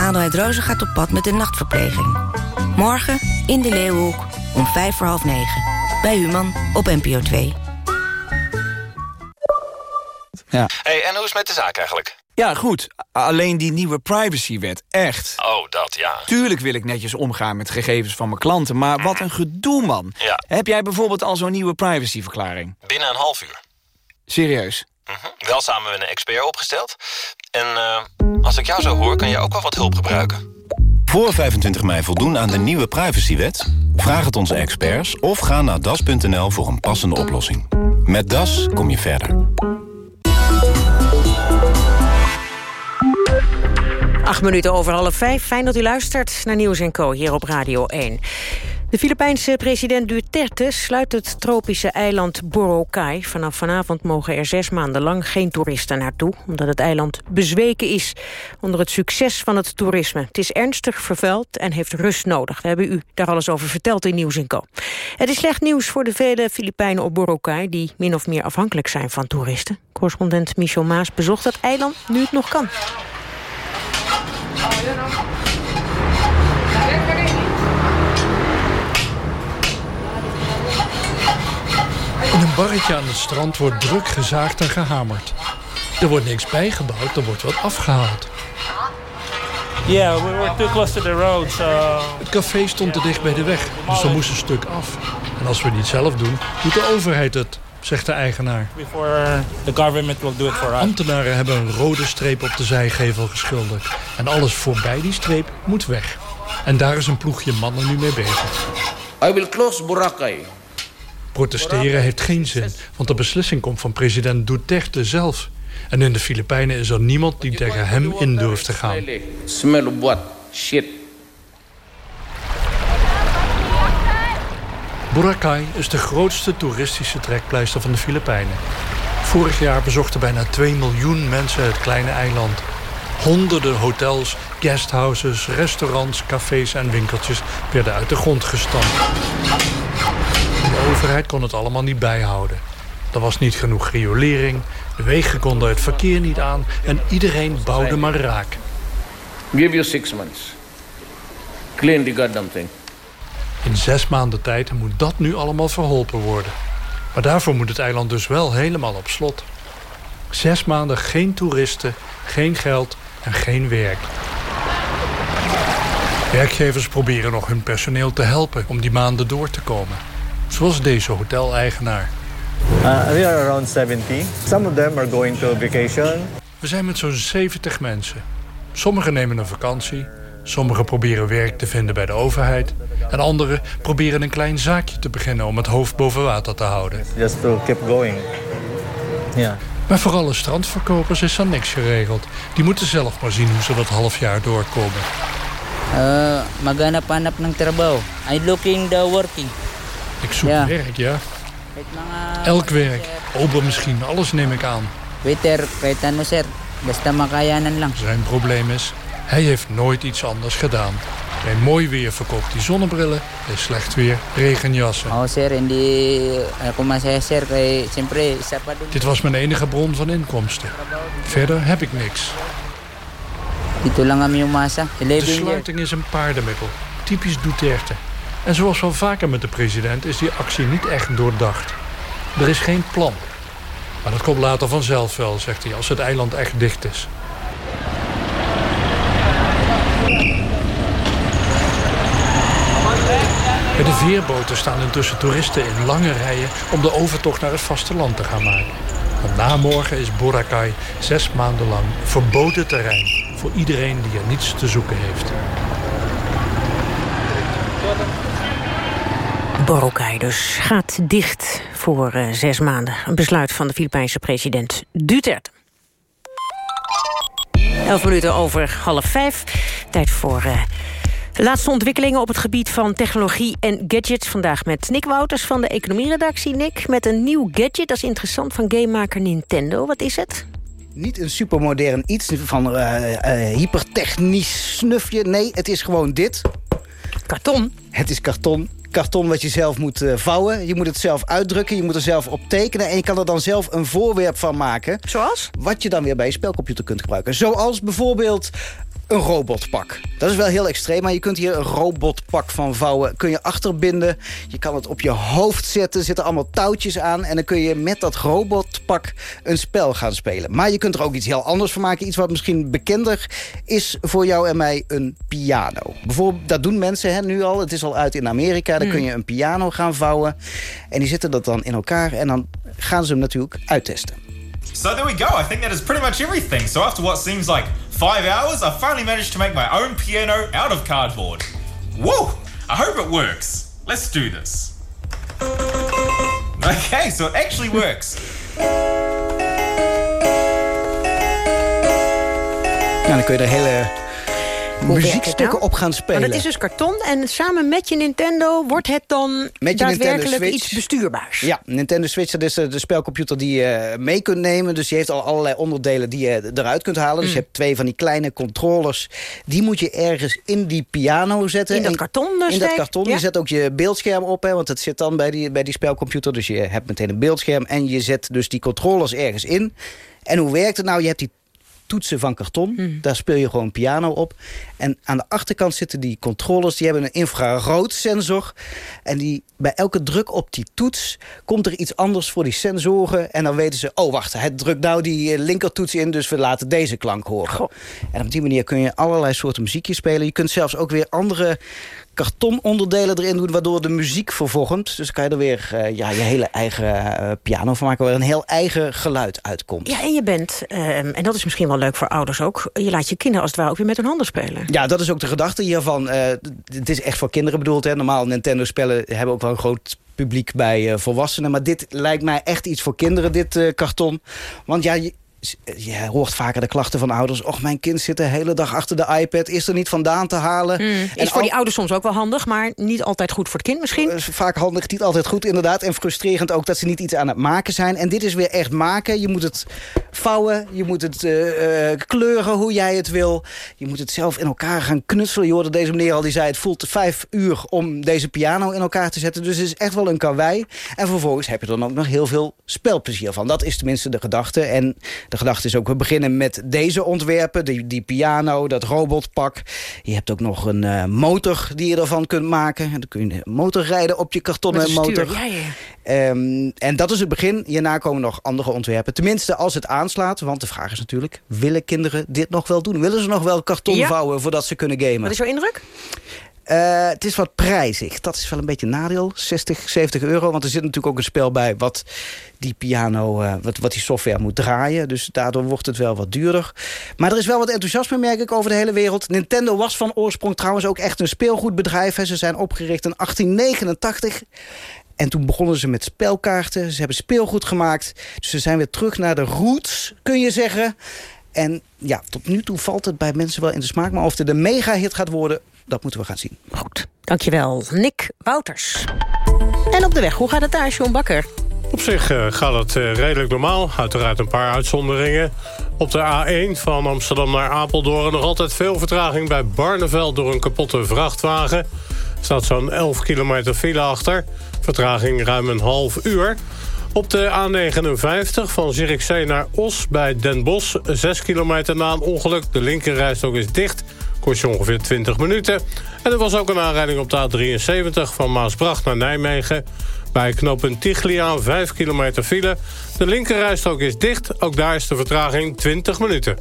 Adelheid Rozen gaat op pad met de nachtverpleging. Morgen in de Leeuwenhoek om vijf voor half negen. Bij Human op NPO 2. Ja. Hey, en hoe is het met de zaak eigenlijk? Ja, goed. Alleen die nieuwe privacywet, echt. Oh, dat, ja. Tuurlijk wil ik netjes omgaan met gegevens van mijn klanten... maar wat een gedoe, man. Ja. Heb jij bijvoorbeeld al zo'n nieuwe privacyverklaring? Binnen een half uur. Serieus? Mhm. Wel samen met een expert opgesteld. En uh, als ik jou zo hoor, kan je ook wel wat hulp gebruiken. Voor 25 mei voldoen aan de nieuwe privacywet? Vraag het onze experts of ga naar das.nl voor een passende oplossing. Met Das kom je verder. Acht minuten over half vijf. Fijn dat u luistert naar Nieuws Co. hier op Radio 1. De Filipijnse president Duterte sluit het tropische eiland Boracay. Vanaf vanavond mogen er zes maanden lang geen toeristen naartoe... omdat het eiland bezweken is onder het succes van het toerisme. Het is ernstig vervuild en heeft rust nodig. We hebben u daar alles over verteld in Nieuws Co. Het is slecht nieuws voor de vele Filipijnen op Boracay... die min of meer afhankelijk zijn van toeristen. Correspondent Michel Maas bezocht dat eiland nu het nog kan. In een barretje aan het strand wordt druk gezaagd en gehamerd. Er wordt niks bijgebouwd, er wordt wat afgehaald. Yeah, we were too close to the road, so... Het café stond te dicht bij de weg, dus er moest een stuk af. En als we het niet zelf doen, doet de overheid het, zegt de eigenaar. Before the government will do it for us. Ambtenaren hebben een rode streep op de zijgevel geschilderd. En alles voorbij die streep moet weg. En daar is een ploegje mannen nu mee bezig. I will close Boracay. Protesteren heeft geen zin, want de beslissing komt van president Duterte zelf. En in de Filipijnen is er niemand die tegen hem in durft te gaan. Shit. Boracay is de grootste toeristische trekpleister van de Filipijnen. Vorig jaar bezochten bijna 2 miljoen mensen het kleine eiland. Honderden hotels, guesthouses, restaurants, cafés en winkeltjes werden uit de grond gestampt. De overheid kon het allemaal niet bijhouden. Er was niet genoeg riolering, de wegen konden het verkeer niet aan... en iedereen bouwde maar raak. Give you six months. Clean the goddamn thing. In zes maanden tijd moet dat nu allemaal verholpen worden. Maar daarvoor moet het eiland dus wel helemaal op slot. Zes maanden geen toeristen, geen geld en geen werk. Werkgevers proberen nog hun personeel te helpen om die maanden door te komen. Zoals deze hoteleigenaar. Uh, we are around 70. Some of them are going to vacation. We zijn met zo'n 70 mensen. Sommigen nemen een vakantie. Sommigen proberen werk te vinden bij de overheid. En anderen proberen een klein zaakje te beginnen om het hoofd boven water te houden. Just to keep going. Yeah. Maar voor alle strandverkopers is er niks geregeld. Die moeten zelf maar zien hoe ze dat half jaar doorkomen. Uh, maghanap-hanap ng trabaho. I'm looking the working. Ik zoek Ja. werk, ja. Elk werk. Ober misschien, alles neem ik aan. Ano sir. Basta makayanan lang. Zijn probleem is, hij heeft nooit iets anders gedaan. Bij mooi weer verkoopt hij zonnebrillen, bij slecht weer regenjassen. Oh sir, sir. Pa dun. Dit was mijn enige bron van inkomsten. Verder heb ik niks. Dito lang kami umasa. 11 De sluiting is een paardenmiddel, typisch Duterte. En zoals wel vaker met de president is die actie niet echt doordacht. Er is geen plan. Maar dat komt later vanzelf wel, zegt hij, als het eiland echt dicht is. Bij de veerboten staan intussen toeristen in lange rijen... om de overtocht naar het vasteland te gaan maken. Want na morgen is Boracay zes maanden lang verboden terrein... voor iedereen die er niets te zoeken heeft. Boracay dus gaat dicht voor eh, zes maanden. Een besluit van de Filipijnse president Duterte. Elf minuten over half vijf. Tijd voor eh, de laatste ontwikkelingen op het gebied van technologie en gadgets. Vandaag met Nick Wouters van de economieredactie. Nick, met een nieuw gadget, dat is interessant, van gamemaker Nintendo. Wat is het? Niet een supermodern iets van eh, hypertechnisch snufje. Nee, het is gewoon dit. Karton? Het is karton. Karton wat je zelf moet eh, vouwen. Je moet het zelf uitdrukken. Je moet er zelf op tekenen. En je kan er dan zelf een voorwerp van maken. Zoals? Wat je dan weer bij je spelcomputer kunt gebruiken. Zoals bijvoorbeeld een robotpak. Dat is wel heel extreem, maar je kunt hier een robotpak van vouwen. Kun je achterbinden, je kan het op je hoofd zetten, zitten allemaal touwtjes aan... en dan kun je met dat robotpak een spel gaan spelen. Maar je kunt er ook iets heel anders van maken. Iets wat misschien bekender is voor jou en mij, een piano. Bijvoorbeeld, dat doen mensen hè, nu al. Het is al uit in Amerika. Dan Hmm. kun je een piano gaan vouwen. En die zitten dat dan in elkaar en dan gaan ze hem natuurlijk uittesten. So there we go. I think that is pretty much everything. So after what seems like five hours, I finally managed to make my own piano out of cardboard. Woo! I hope it works. Let's do this. [laughs] Okay, so it actually works. Nou, dan kun je muziekstukken op gaan spelen. Maar dat is dus karton en samen met je Nintendo wordt het dan daadwerkelijk iets bestuurbaars. Ja, Nintendo Switch dat is de, spelcomputer die je mee kunt nemen. Dus die heeft al allerlei onderdelen die je eruit kunt halen. Dus Mm. je hebt twee van die kleine controllers. Die moet je ergens in die piano zetten. In dat En- karton dus In dat karton. Ja. Je zet ook je beeldscherm op, hè, want dat zit dan bij die, bij die spelcomputer. Dus je hebt meteen een beeldscherm en je zet dus die controllers ergens in. En hoe werkt het nou? Je hebt die toetsen van karton. Hmm. Daar speel je gewoon piano op. En aan de achterkant zitten die controllers. Die hebben een infraroodsensor. En die, bij elke druk op die toets komt er iets anders voor die sensoren. En dan weten ze, oh wacht, het drukt nou die eh, linkertoets in... dus we laten deze klank horen. En op die manier kun je allerlei soorten muziekjes spelen. Je kunt zelfs ook weer andere kartononderdelen erin doen... waardoor de muziek vervormt. Dus kan je er weer eh, ja, je hele eigen eh, piano van maken... waar een heel eigen geluid uitkomt. Ja, en je bent, ehm, en dat is misschien wel leuk voor ouders ook... je laat je kinderen als het ware ook weer met hun handen spelen. Ja, dat is ook de gedachte hiervan. Eh, het is echt voor kinderen bedoeld. Hè. Normaal Nintendo-spellen hebben ook wel een groot publiek bij volwassenen. Maar dit lijkt mij echt iets voor kinderen, dit karton. Want ja, je, je hoort vaker de klachten van ouders. Och, mijn kind zit de hele dag achter de iPad. Is er niet vandaan te halen. Mm, En is voor al- die ouders soms ook wel handig, maar niet altijd goed voor het kind misschien. is vaak handig, niet altijd goed inderdaad. En frustrerend ook dat ze niet iets aan het maken zijn. En dit is weer echt maken. Je moet het vouwen, je moet het eh, eh, kleuren hoe jij het wil. Je moet het zelf in elkaar gaan knutselen. Je hoorde deze meneer al, die zei het voelt vijf uur om deze piano in elkaar te zetten. Dus het is echt wel een karwei. En vervolgens heb je er dan ook nog heel veel spelplezier van. Dat is tenminste de gedachte. En de gedachte is ook, we beginnen met deze ontwerpen. Die, die piano, dat robotpak. Je hebt ook nog een eh, motor die je ervan kunt maken. En dan kun je een motor rijden op je kartonnen motor. ja, ja. Ehm, en dat is het begin. Hierna komen nog andere ontwerpen. Tenminste, als het aanslaat. Want de vraag is natuurlijk, willen kinderen dit nog wel doen? Willen ze nog wel karton Ja. vouwen voordat ze kunnen gamen? Wat is jouw indruk? Eh, het is wat prijzig. Dat is wel een beetje een nadeel. 60, 70 euro. Want er zit natuurlijk ook een spel bij wat die piano, eh, wat, wat die software moet draaien. Dus daardoor wordt het wel wat duurder. Maar er is wel wat enthousiasme, merk ik, over de hele wereld. Nintendo was van oorsprong trouwens ook echt een speelgoedbedrijf. Hè. Ze zijn opgericht in 1889. En toen begonnen ze met spelkaarten. Ze hebben speelgoed gemaakt. Dus ze zijn weer terug naar de roots, kun je zeggen. En ja, tot nu toe valt het bij mensen wel in de smaak. Maar of het een mega-hit gaat worden, dat moeten we gaan zien. Goed, dankjewel. Nick Wouters. En op de weg, hoe gaat het daar, John Bakker? Op zich eh, gaat het eh, redelijk normaal. Uiteraard een paar uitzonderingen. Op de A1 van Amsterdam naar Apeldoorn... nog altijd veel vertraging bij Barneveld door een kapotte vrachtwagen. Er staat zo'n 11 kilometer file achter. Vertraging ruim een half uur. Op de A59 van Zierikzee naar Os bij Den Bosch... 6 kilometer na een ongeluk. De linkerrijstok is dicht. Kost je ongeveer 20 minuten. En er was ook een aanrijding op de A73 van Maasbracht naar Nijmegen... Bij knooppunt Tiglia 5 kilometer file. De linkerrijstrook is dicht. Ook daar is de vertraging 20 minuten.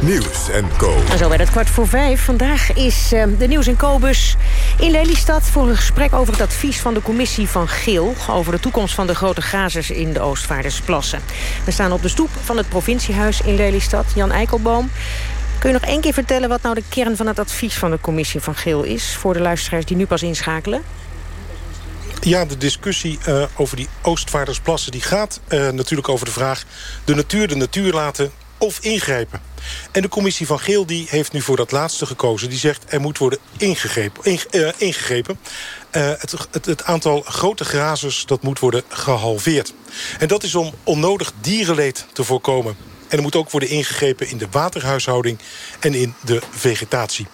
Nieuws en Co. En zo werd het kwart voor vijf. Vandaag is eh, de Nieuws- en Co-bus in Lelystad... voor een gesprek over het advies van de commissie van Geel... over de toekomst van de grote grazers in de Oostvaardersplassen. We staan op de stoep van het provinciehuis in Lelystad. Jan Eikelboom, kun je nog één keer vertellen... wat nou de kern van het advies van de commissie van Geel is... voor de luisteraars die nu pas inschakelen? Ja, de discussie eh, over die Oostvaardersplassen... die gaat eh, natuurlijk over de vraag... de natuur de natuur laten of ingrijpen. En de commissie van Geel die heeft nu voor dat laatste gekozen. Die zegt er moet worden ingegrepen. Eh, ingegrepen. Eh, het, het, het aantal grote grazers dat moet worden gehalveerd. En dat is om onnodig dierenleed te voorkomen. En er moet ook worden ingegrepen in de waterhuishouding en in de vegetatie.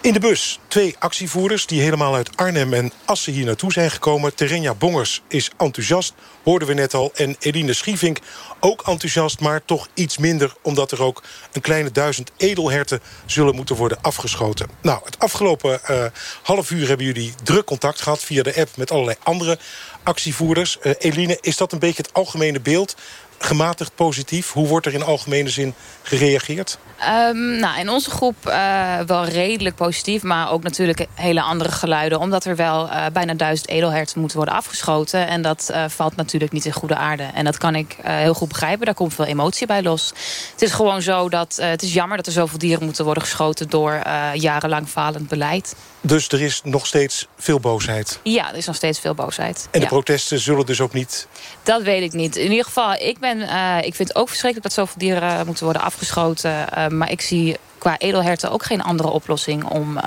In de bus twee actievoerders die helemaal uit Arnhem en Assen hier naartoe zijn gekomen. Terenja Bongers is enthousiast, hoorden we net al. En Eline Schievink ook enthousiast, maar toch iets minder... omdat er ook een kleine duizend edelherten zullen moeten worden afgeschoten. Nou, het afgelopen eh, half uur hebben jullie druk contact gehad... via de app met allerlei andere actievoerders. Eh, Eline, is dat een beetje het algemene beeld? Gematigd positief? Hoe wordt er in algemene zin gereageerd? Ehm, nou, in onze groep eh, wel redelijk positief, maar ook natuurlijk hele andere geluiden. Omdat er wel eh, bijna duizend edelherten moeten worden afgeschoten. En dat eh, valt natuurlijk niet in goede aarde. En dat kan ik heel goed begrijpen. Daar komt veel emotie bij los. Het is gewoon zo dat het is jammer dat er zoveel dieren moeten worden geschoten... door jarenlang falend beleid. Dus er is nog steeds veel boosheid? Ja, er is nog steeds veel boosheid. En de protesten zullen dus ook niet... Dat weet ik niet. In ieder geval, ik, ben, ik vind het ook verschrikkelijk... dat zoveel dieren moeten worden afgeschoten. Maar ik zie qua edelherten ook geen andere oplossing... om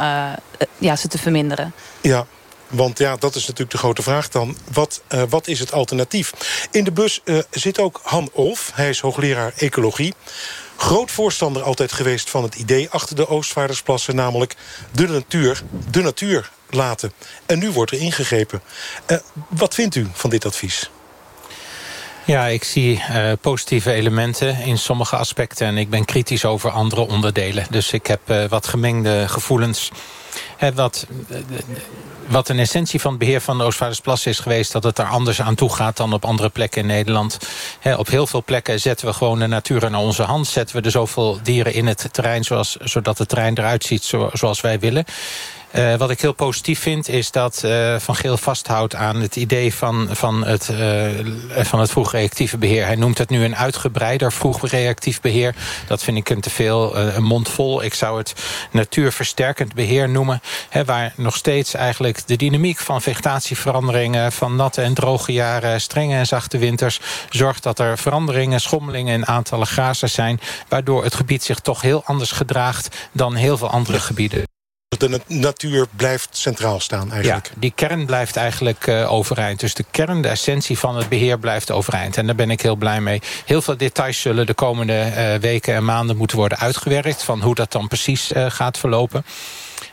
ja, ze te verminderen. Ja, want ja, dat is natuurlijk de grote vraag dan. Wat, wat is het alternatief? In de bus zit ook Han Olf. Hij is hoogleraar ecologie. Groot voorstander altijd geweest van het idee achter de Oostvaardersplassen... namelijk de natuur, de natuur laten. En nu wordt er ingegrepen. Wat vindt u van dit advies? Ja, ik zie uh, positieve elementen in sommige aspecten... en ik ben kritisch over andere onderdelen. Dus ik heb uh, wat gemengde gevoelens... Wat, wat een essentie van het beheer van de Oostvaardersplassen is geweest... dat het er anders aan toe gaat dan op andere plekken in Nederland. Op heel veel plekken zetten we gewoon de natuur naar onze hand. Zetten we er zoveel dieren in het terrein... Zoals, zodat het terrein eruit ziet zo, zoals wij willen. Uh, wat ik heel positief vind is dat uh, Van Geel vasthoudt aan het idee van, van, het, uh, van het vroeg reactieve beheer. Hij noemt het nu een uitgebreider vroeg reactief beheer. Dat vind ik een te veel, een mond vol. Ik zou het natuurversterkend beheer noemen. Hè, waar nog steeds eigenlijk de dynamiek van vegetatieveranderingen... van natte en droge jaren, strenge en zachte winters... zorgt dat er veranderingen, schommelingen in aantallen grazers zijn... waardoor het gebied zich toch heel anders gedraagt dan heel veel andere gebieden. De natuur blijft centraal staan eigenlijk. Ja, die kern blijft eigenlijk uh, overeind. Dus de kern, de essentie van het beheer blijft overeind. En daar ben ik heel blij mee. Heel veel details zullen de komende uh, weken en maanden moeten worden uitgewerkt... van hoe dat dan precies uh, gaat verlopen.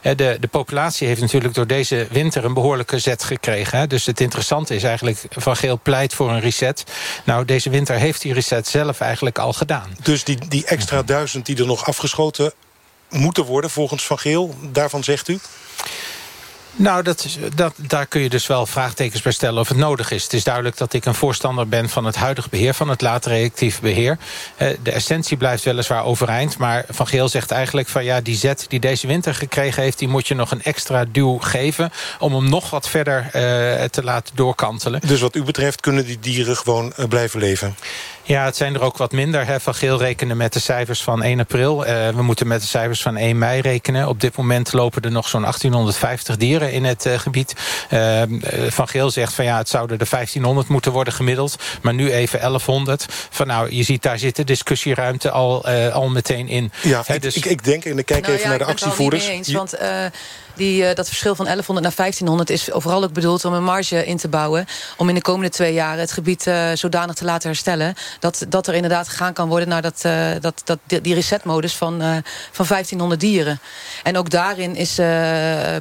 De, de, populatie heeft natuurlijk door deze winter een behoorlijke zet gekregen. Hè? Dus het interessante is eigenlijk, Van Geel pleit voor een reset. Nou, deze winter heeft die reset zelf eigenlijk al gedaan. Dus die, die extra duizend die er nog afgeschoten moeten worden volgens Van Geel? Daarvan zegt u? Nou, dat, dat, daar kun je dus wel vraagtekens bij stellen of het nodig is. Het is duidelijk dat ik een voorstander ben van het huidige beheer... van het later reactief beheer. De essentie blijft weliswaar overeind... maar Van Geel zegt eigenlijk van ja, die zet die deze winter gekregen heeft... die moet je nog een extra duw geven... om hem nog wat verder uh, te laten doorkantelen. Dus wat u betreft kunnen die dieren gewoon uh, blijven leven? Ja, het zijn er ook wat minder. Hè. Van Geel rekenen met de cijfers van 1 april. Uh, we moeten met de cijfers van 1 mei rekenen. Op dit moment lopen er nog zo'n 1850 dieren in het uh, gebied. Uh, van Geel zegt van ja, het zouden er 1500 moeten worden gemiddeld. Maar nu even 1100. Van nou, je ziet daar zit de discussieruimte al, al meteen in. Ja, He, dus... ik, ik denk, en ik kijk nou, even ja, naar de actievoerders. Eens, want die, uh, dat verschil van 1100 naar 1500 is vooral ook bedoeld om een marge in te bouwen. Om in de komende twee jaar het gebied uh, zodanig te laten herstellen. Dat, dat er inderdaad gegaan kan worden naar dat, uh, dat, dat, die resetmodus van, van 1500 dieren. En ook daarin is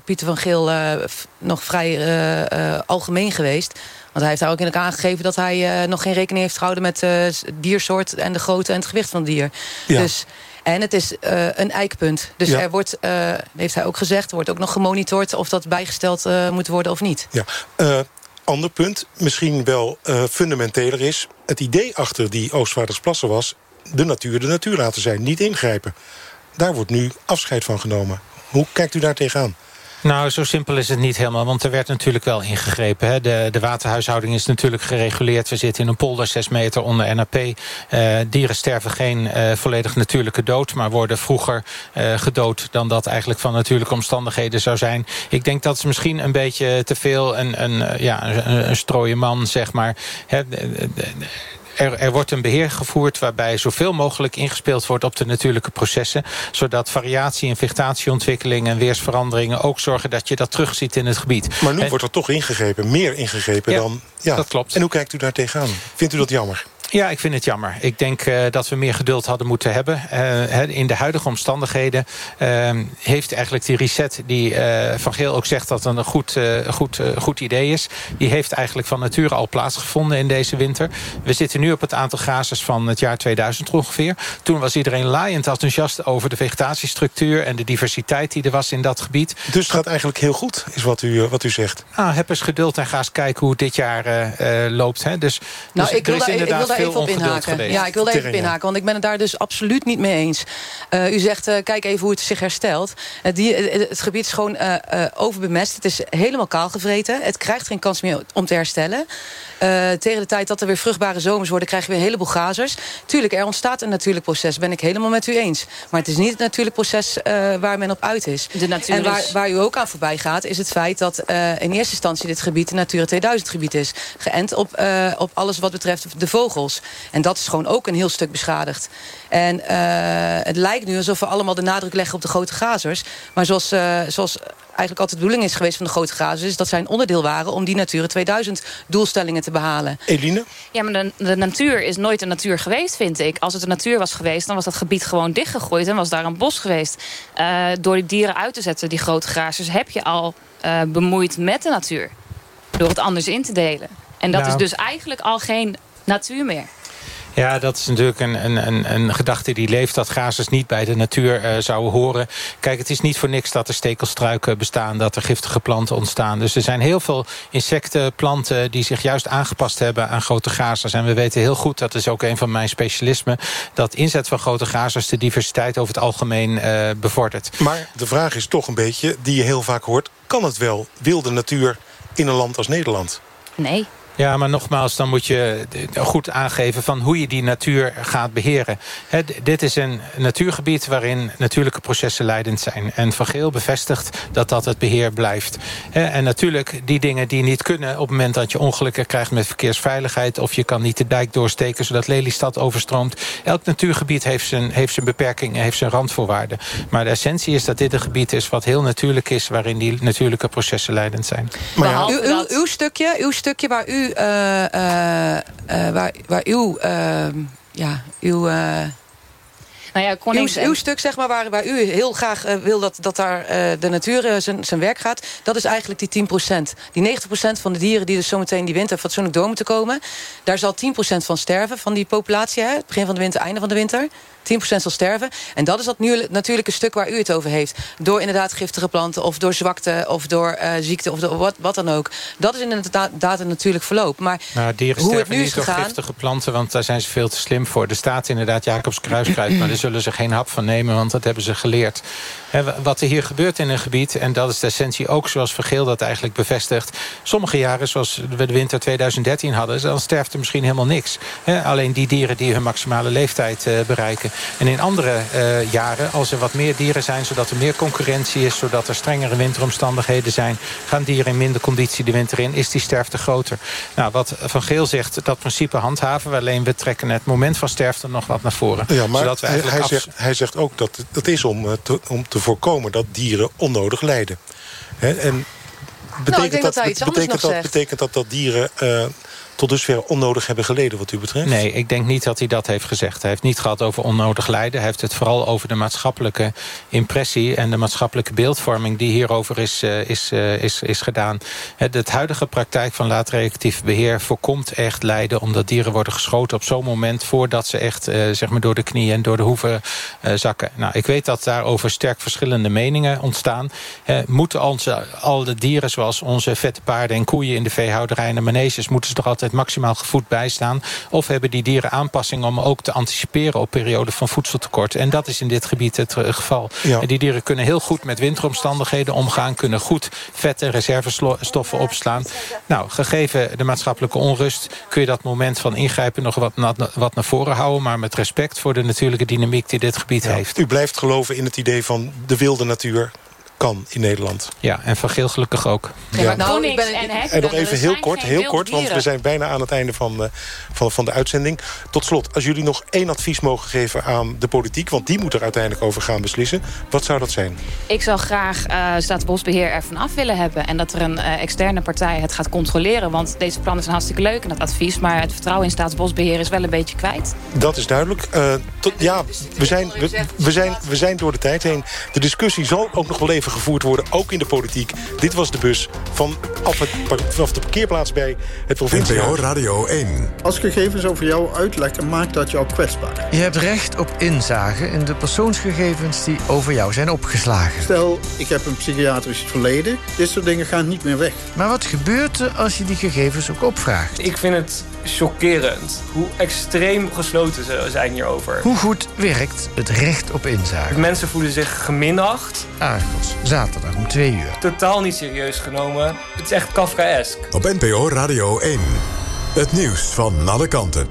Pieter van Geel nog vrij algemeen geweest. Want hij heeft daar ook in aangegeven dat hij uh, nog geen rekening heeft gehouden... met uh, diersoort en de grootte en het gewicht van het dier. Ja. Dus, en het is uh, een eikpunt. Dus Ja. er wordt, heeft hij ook gezegd... wordt ook nog gemonitord of dat bijgesteld moet worden of niet. Ja. Ander punt, misschien wel fundamenteler is... het idee achter die Oostvaardersplassen was... de natuur de natuur laten zijn, niet ingrijpen. Daar wordt nu afscheid van genomen. Hoe kijkt u daar tegenaan? Nou, zo simpel is het niet helemaal, want er werd natuurlijk wel ingegrepen. Hè. De, de waterhuishouding is natuurlijk gereguleerd. We zitten in een polder 6 meter onder NAP. Uh, dieren sterven geen uh, volledig natuurlijke dood... maar worden vroeger uh, gedood dan dat eigenlijk van natuurlijke omstandigheden zou zijn. Ik denk dat is misschien een beetje te veel een, een, ja, een, een strooie man, zeg maar... Hè, er, er, wordt een beheer gevoerd waarbij zoveel mogelijk ingespeeld wordt op de natuurlijke processen. Zodat variatie in vegetatieontwikkeling en weersveranderingen ook zorgen dat je dat terugziet in het gebied. Maar nu en, wordt er toch ingegrepen, meer ingegrepen ja, dan... Ja, dat klopt. En hoe kijkt u daar tegenaan? Vindt u dat jammer? Ja, ik vind het jammer. Ik denk uh, dat we meer geduld hadden moeten hebben. Uh, in de huidige omstandigheden uh, heeft eigenlijk die reset... die Van Geel ook zegt dat het een goed, goed, goed idee is... die heeft eigenlijk van nature al plaatsgevonden in deze winter. We zitten nu op het aantal grazers van het jaar 2000 ongeveer. Toen was iedereen laaiend enthousiast over de vegetatiestructuur... en de diversiteit die er was in dat gebied. Dus het gaat eigenlijk heel goed, is wat u, wat u zegt. Ah, heb eens geduld en ga eens kijken hoe het dit jaar loopt. Hè. Dus, nou, dus ik wil, er is daar, ik inderdaad wil daar veel even op inhaken. Ja, ik wilde even op inhaken, want ik ben het daar dus absoluut niet mee eens. Eh, u zegt, eh, kijk even hoe het zich herstelt. Het, die, het, het gebied is gewoon eh, eh, overbemest. Het is helemaal kaalgevreten. Het krijgt geen kans meer om te herstellen. Eh, tegen de tijd dat er weer vruchtbare zomers worden... krijgen we een heleboel gazers. Tuurlijk, er ontstaat een natuurlijk proces. Ben ik helemaal met u eens. Maar het is niet het natuurlijk proces eh, waar men op uit is. De natuur en waar, is- waar u ook aan voorbij gaat... is het feit dat eh, in eerste instantie dit gebied... een Natura 2000 gebied is. Geënt op, op alles wat betreft de vogels. En dat is gewoon ook een heel stuk beschadigd. En het lijkt nu alsof we allemaal de nadruk leggen op de grote gazers. Maar zoals, zoals eigenlijk altijd de bedoeling is geweest van de grote gazers... is dat zij een onderdeel waren om die Natura 2000 doelstellingen te behalen. Eline? Ja, maar de, de natuur is nooit een natuur geweest, vind ik. Als het een natuur was geweest, dan was dat gebied gewoon dichtgegooid... en was daar een bos geweest. Eh, door die dieren uit te zetten, die grote grazers... heb je al eh, bemoeid met de natuur. Door het anders in te delen. En dat Nou. is dus eigenlijk al geen natuur meer. Ja, dat is natuurlijk een, een, een, een gedachte die leeft... dat grazers niet bij de natuur eh, zouden horen. Kijk, het is niet voor niks dat er stekelstruiken bestaan... dat er giftige planten ontstaan. Dus er zijn heel veel insecten, planten... die zich juist aangepast hebben aan grote grazers. En we weten heel goed, dat is ook een van mijn specialismen... dat inzet van grote grazers de diversiteit over het algemeen eh, bevordert. Maar de vraag is toch een beetje, die je heel vaak hoort... kan het wel, wilde natuur in een land als Nederland? Nee. Ja, maar nogmaals, dan moet je goed aangeven... van hoe je die natuur gaat beheren. Dit is een natuurgebied waarin natuurlijke processen leidend zijn. En Van Geel bevestigt dat dat het beheer blijft. Hè, en natuurlijk, die dingen die niet kunnen... op het moment dat je ongelukken krijgt met verkeersveiligheid... of je kan niet de dijk doorsteken zodat Lelystad overstroomt. Elk natuurgebied heeft zijn, heeft zijn beperkingen, heeft zijn randvoorwaarden. Maar de essentie is dat dit een gebied is wat heel natuurlijk is... waarin die natuurlijke processen leidend zijn. uw, uw, uw stukje, uw stukje waar u, eh, eh, eh, waar, waar uw, ja, uw, Nou ja, uw, uw stuk, zeg maar, waar, waar u heel graag wil dat, dat daar de natuur zijn, zijn werk gaat, dat is eigenlijk die 10%. Die 90% van de dieren die dus zometeen die winter fatsoenlijk door moeten komen, daar zal 10% van sterven, van die populatie, hè, het begin van de winter, einde van de winter. 10% zal sterven. En dat is dat nu, natuurlijke stuk waar u het over heeft. Door inderdaad giftige planten, of door zwakte, of door eh, ziekte, of door wat, wat dan ook. Dat is inderdaad een natuurlijk verloop. Maar Nou, dieren hoe het sterven nu niet is door giftige planten, want daar zijn ze veel te slim voor. Er staat inderdaad Jacobs kruiskruid, maar daar zullen ze geen hap van nemen, want dat hebben ze geleerd. Wat er hier gebeurt in een gebied, en dat is de essentie ook zoals Vergeel dat eigenlijk bevestigt. Sommige jaren, zoals we de winter 2013 hadden, dan sterft er misschien helemaal niks. Alleen die dieren die hun maximale leeftijd eh, bereiken. En in andere eh, jaren, als er wat meer dieren zijn, zodat er meer concurrentie is, zodat er strengere winteromstandigheden zijn, gaan dieren in minder conditie de winter in, is die sterfte groter. Nou, wat Van Geel zegt, dat principe handhaven we, alleen we trekken het moment van sterfte nog wat naar voren. Ja, maar zodat we hij, eigenlijk hij zegt, hij zegt ook dat dat is om, eh, te, om te voorkomen dat dieren onnodig lijden. Hè, en betekent, Nou, denk dat hij dat, betekent, nog dat, zegt. betekent dat dat dieren eh, tot dusver onnodig hebben geleden wat u betreft? Nee, ik denk niet dat hij dat heeft gezegd. Hij heeft niet gehad over onnodig lijden. Hij heeft het vooral over de maatschappelijke impressie... en de maatschappelijke beeldvorming die hierover is, eh, is, eh, is, is gedaan. Het, huidige praktijk van laadreactief beheer voorkomt echt lijden... omdat dieren worden geschoten op zo'n moment... voordat ze echt eh, zeg maar door de knieën en door de hoeven zakken. Nou, ik weet dat daarover sterk verschillende meningen ontstaan. Moeten onze, al de dieren zoals onze vette paarden en koeien... in de veehouderij en de moeten ze er altijd maximaal gevoed bij staan? Of hebben die dieren aanpassingen om ook te anticiperen... op perioden van voedseltekort? En dat is in dit gebied het eh, geval. Ja. En die dieren kunnen heel goed met winteromstandigheden omgaan... kunnen goed vette reservestoffen opslaan. Nou, gegeven de maatschappelijke onrust... kun je dat moment van ingrijpen nog wat, na- wat naar voren houden... maar met respect voor de natuurlijke dynamiek die dit gebied heeft. U blijft geloven in het idee van de wilde natuur kan in Nederland. Ja, en van Geel gelukkig ook. Ja. Nou, ik ben, En nog even heel kort, heel kort, want we zijn bijna aan het einde van, eh, van, van de uitzending. Tot slot, als jullie nog één advies mogen geven aan de politiek... want die moet er uiteindelijk over gaan beslissen, wat zou dat zijn? Ik zou graag eh Staatsbosbeheer ervan af willen hebben. En dat er een eh, externe partij het gaat controleren. Want deze plannen zijn hartstikke leuk en dat advies. Maar het vertrouwen in Staatsbosbeheer is wel een beetje kwijt. Dat is duidelijk. Eh, tot, ja, we zijn, we, we, zijn, we zijn door de tijd heen. De discussie zal ook nog wel even gevoerd worden, ook in de politiek. Dit was de bus van af het, vanaf de parkeerplaats bij het provinciehuis. NPO Radio 1. Als gegevens over jou uitlekken, maakt dat jou kwetsbaar. Je hebt recht op inzage in de persoonsgegevens die over jou zijn opgeslagen. Stel, ik heb een psychiatrisch verleden. Dit soort dingen gaan niet meer weg. Maar wat gebeurt er als je die gegevens ook opvraagt? Ik vind het chockerend. Hoe extreem gesloten ze zijn hierover. Hoe goed werkt het recht op inzage? Mensen voelen zich geminacht. Argos, zaterdag om 2 uur. Totaal niet serieus genomen. Het is echt Kafkaesk. Op NPO Radio 1. Het nieuws van alle kanten.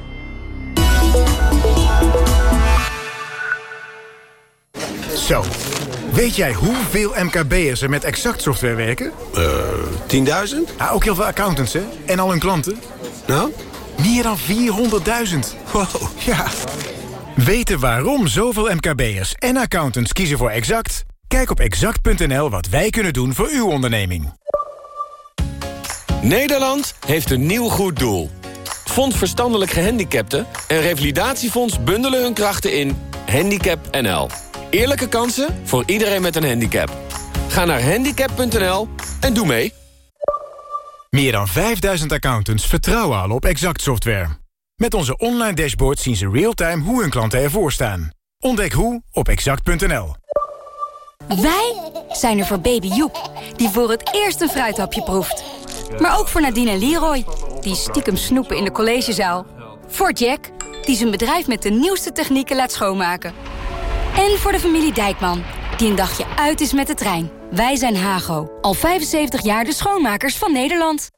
Zo. Weet jij hoeveel MKB'ers er met Exact software werken? Eh, 10.000? Ja, ook heel veel accountants, hè? En al hun klanten. Nou? Meer dan 400.000. Wow. Ja. Weten waarom zoveel MKB'ers en accountants kiezen voor Exact? Kijk op exact.nl wat wij kunnen doen voor uw onderneming. Nederland heeft een nieuw goed doel. Fonds Verstandelijk Gehandicapten en Revalidatiefonds bundelen hun krachten in Handicap NL. Eerlijke kansen voor iedereen met een handicap. Ga naar handicap.nl en doe mee. Meer dan 5000 accountants vertrouwen al op Exact software. Met onze online dashboard zien ze real-time hoe hun klanten ervoor staan. Ontdek hoe op exact.nl. Wij zijn er voor baby Joep, die voor het eerst een fruithapje proeft. Maar ook voor Nadine en Leroy, die stiekem snoepen in de collegezaal. Voor Jack, die zijn bedrijf met de nieuwste technieken laat schoonmaken. En voor de familie Dijkman, die een dagje uit is met de trein. Wij zijn Hago, al 75 jaar de schoonmakers van Nederland.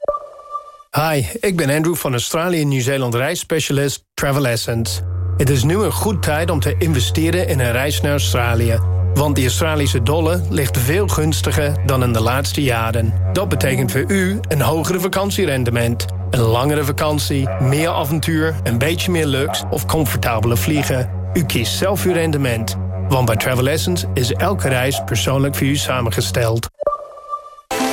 Hi, ik ben Andrew van Australië Nieuw-Zeeland reisspecialist Travel Essence. Het is nu een goed tijd om te investeren in een reis naar Australië. Want die Australische dollar ligt veel gunstiger dan in de laatste jaren. Dat betekent voor u een hogere vakantierendement. Een langere vakantie, meer avontuur, een beetje meer luxe of comfortabele vliegen. U kiest zelf uw rendement. Want bij Travel Essence is elke reis persoonlijk voor u samengesteld.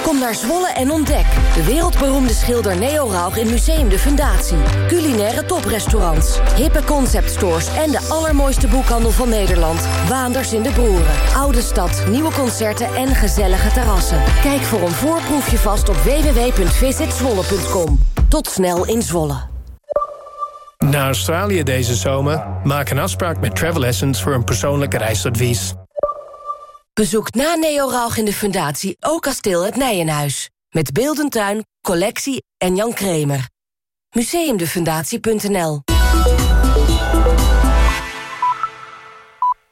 Kom naar Zwolle en ontdek de wereldberoemde schilder Neo Rauch in Museum de Fundatie. Culinaire toprestaurants, hippe conceptstores en de allermooiste boekhandel van Nederland. Waanders in de Broeren, Oude Stad, nieuwe concerten en gezellige terrassen. Kijk voor een voorproefje vast op www.visitzwolle.com. Tot snel in Zwolle. Naar Australië deze zomer? Maak een afspraak met Travel Essence voor een persoonlijk reisadvies. Bezoek na Neo Rauch in de Fundatie ook kasteel het Nijenhuis. Met Beeldentuin, collectie en Jan Kremer. Museumdefundatie.nl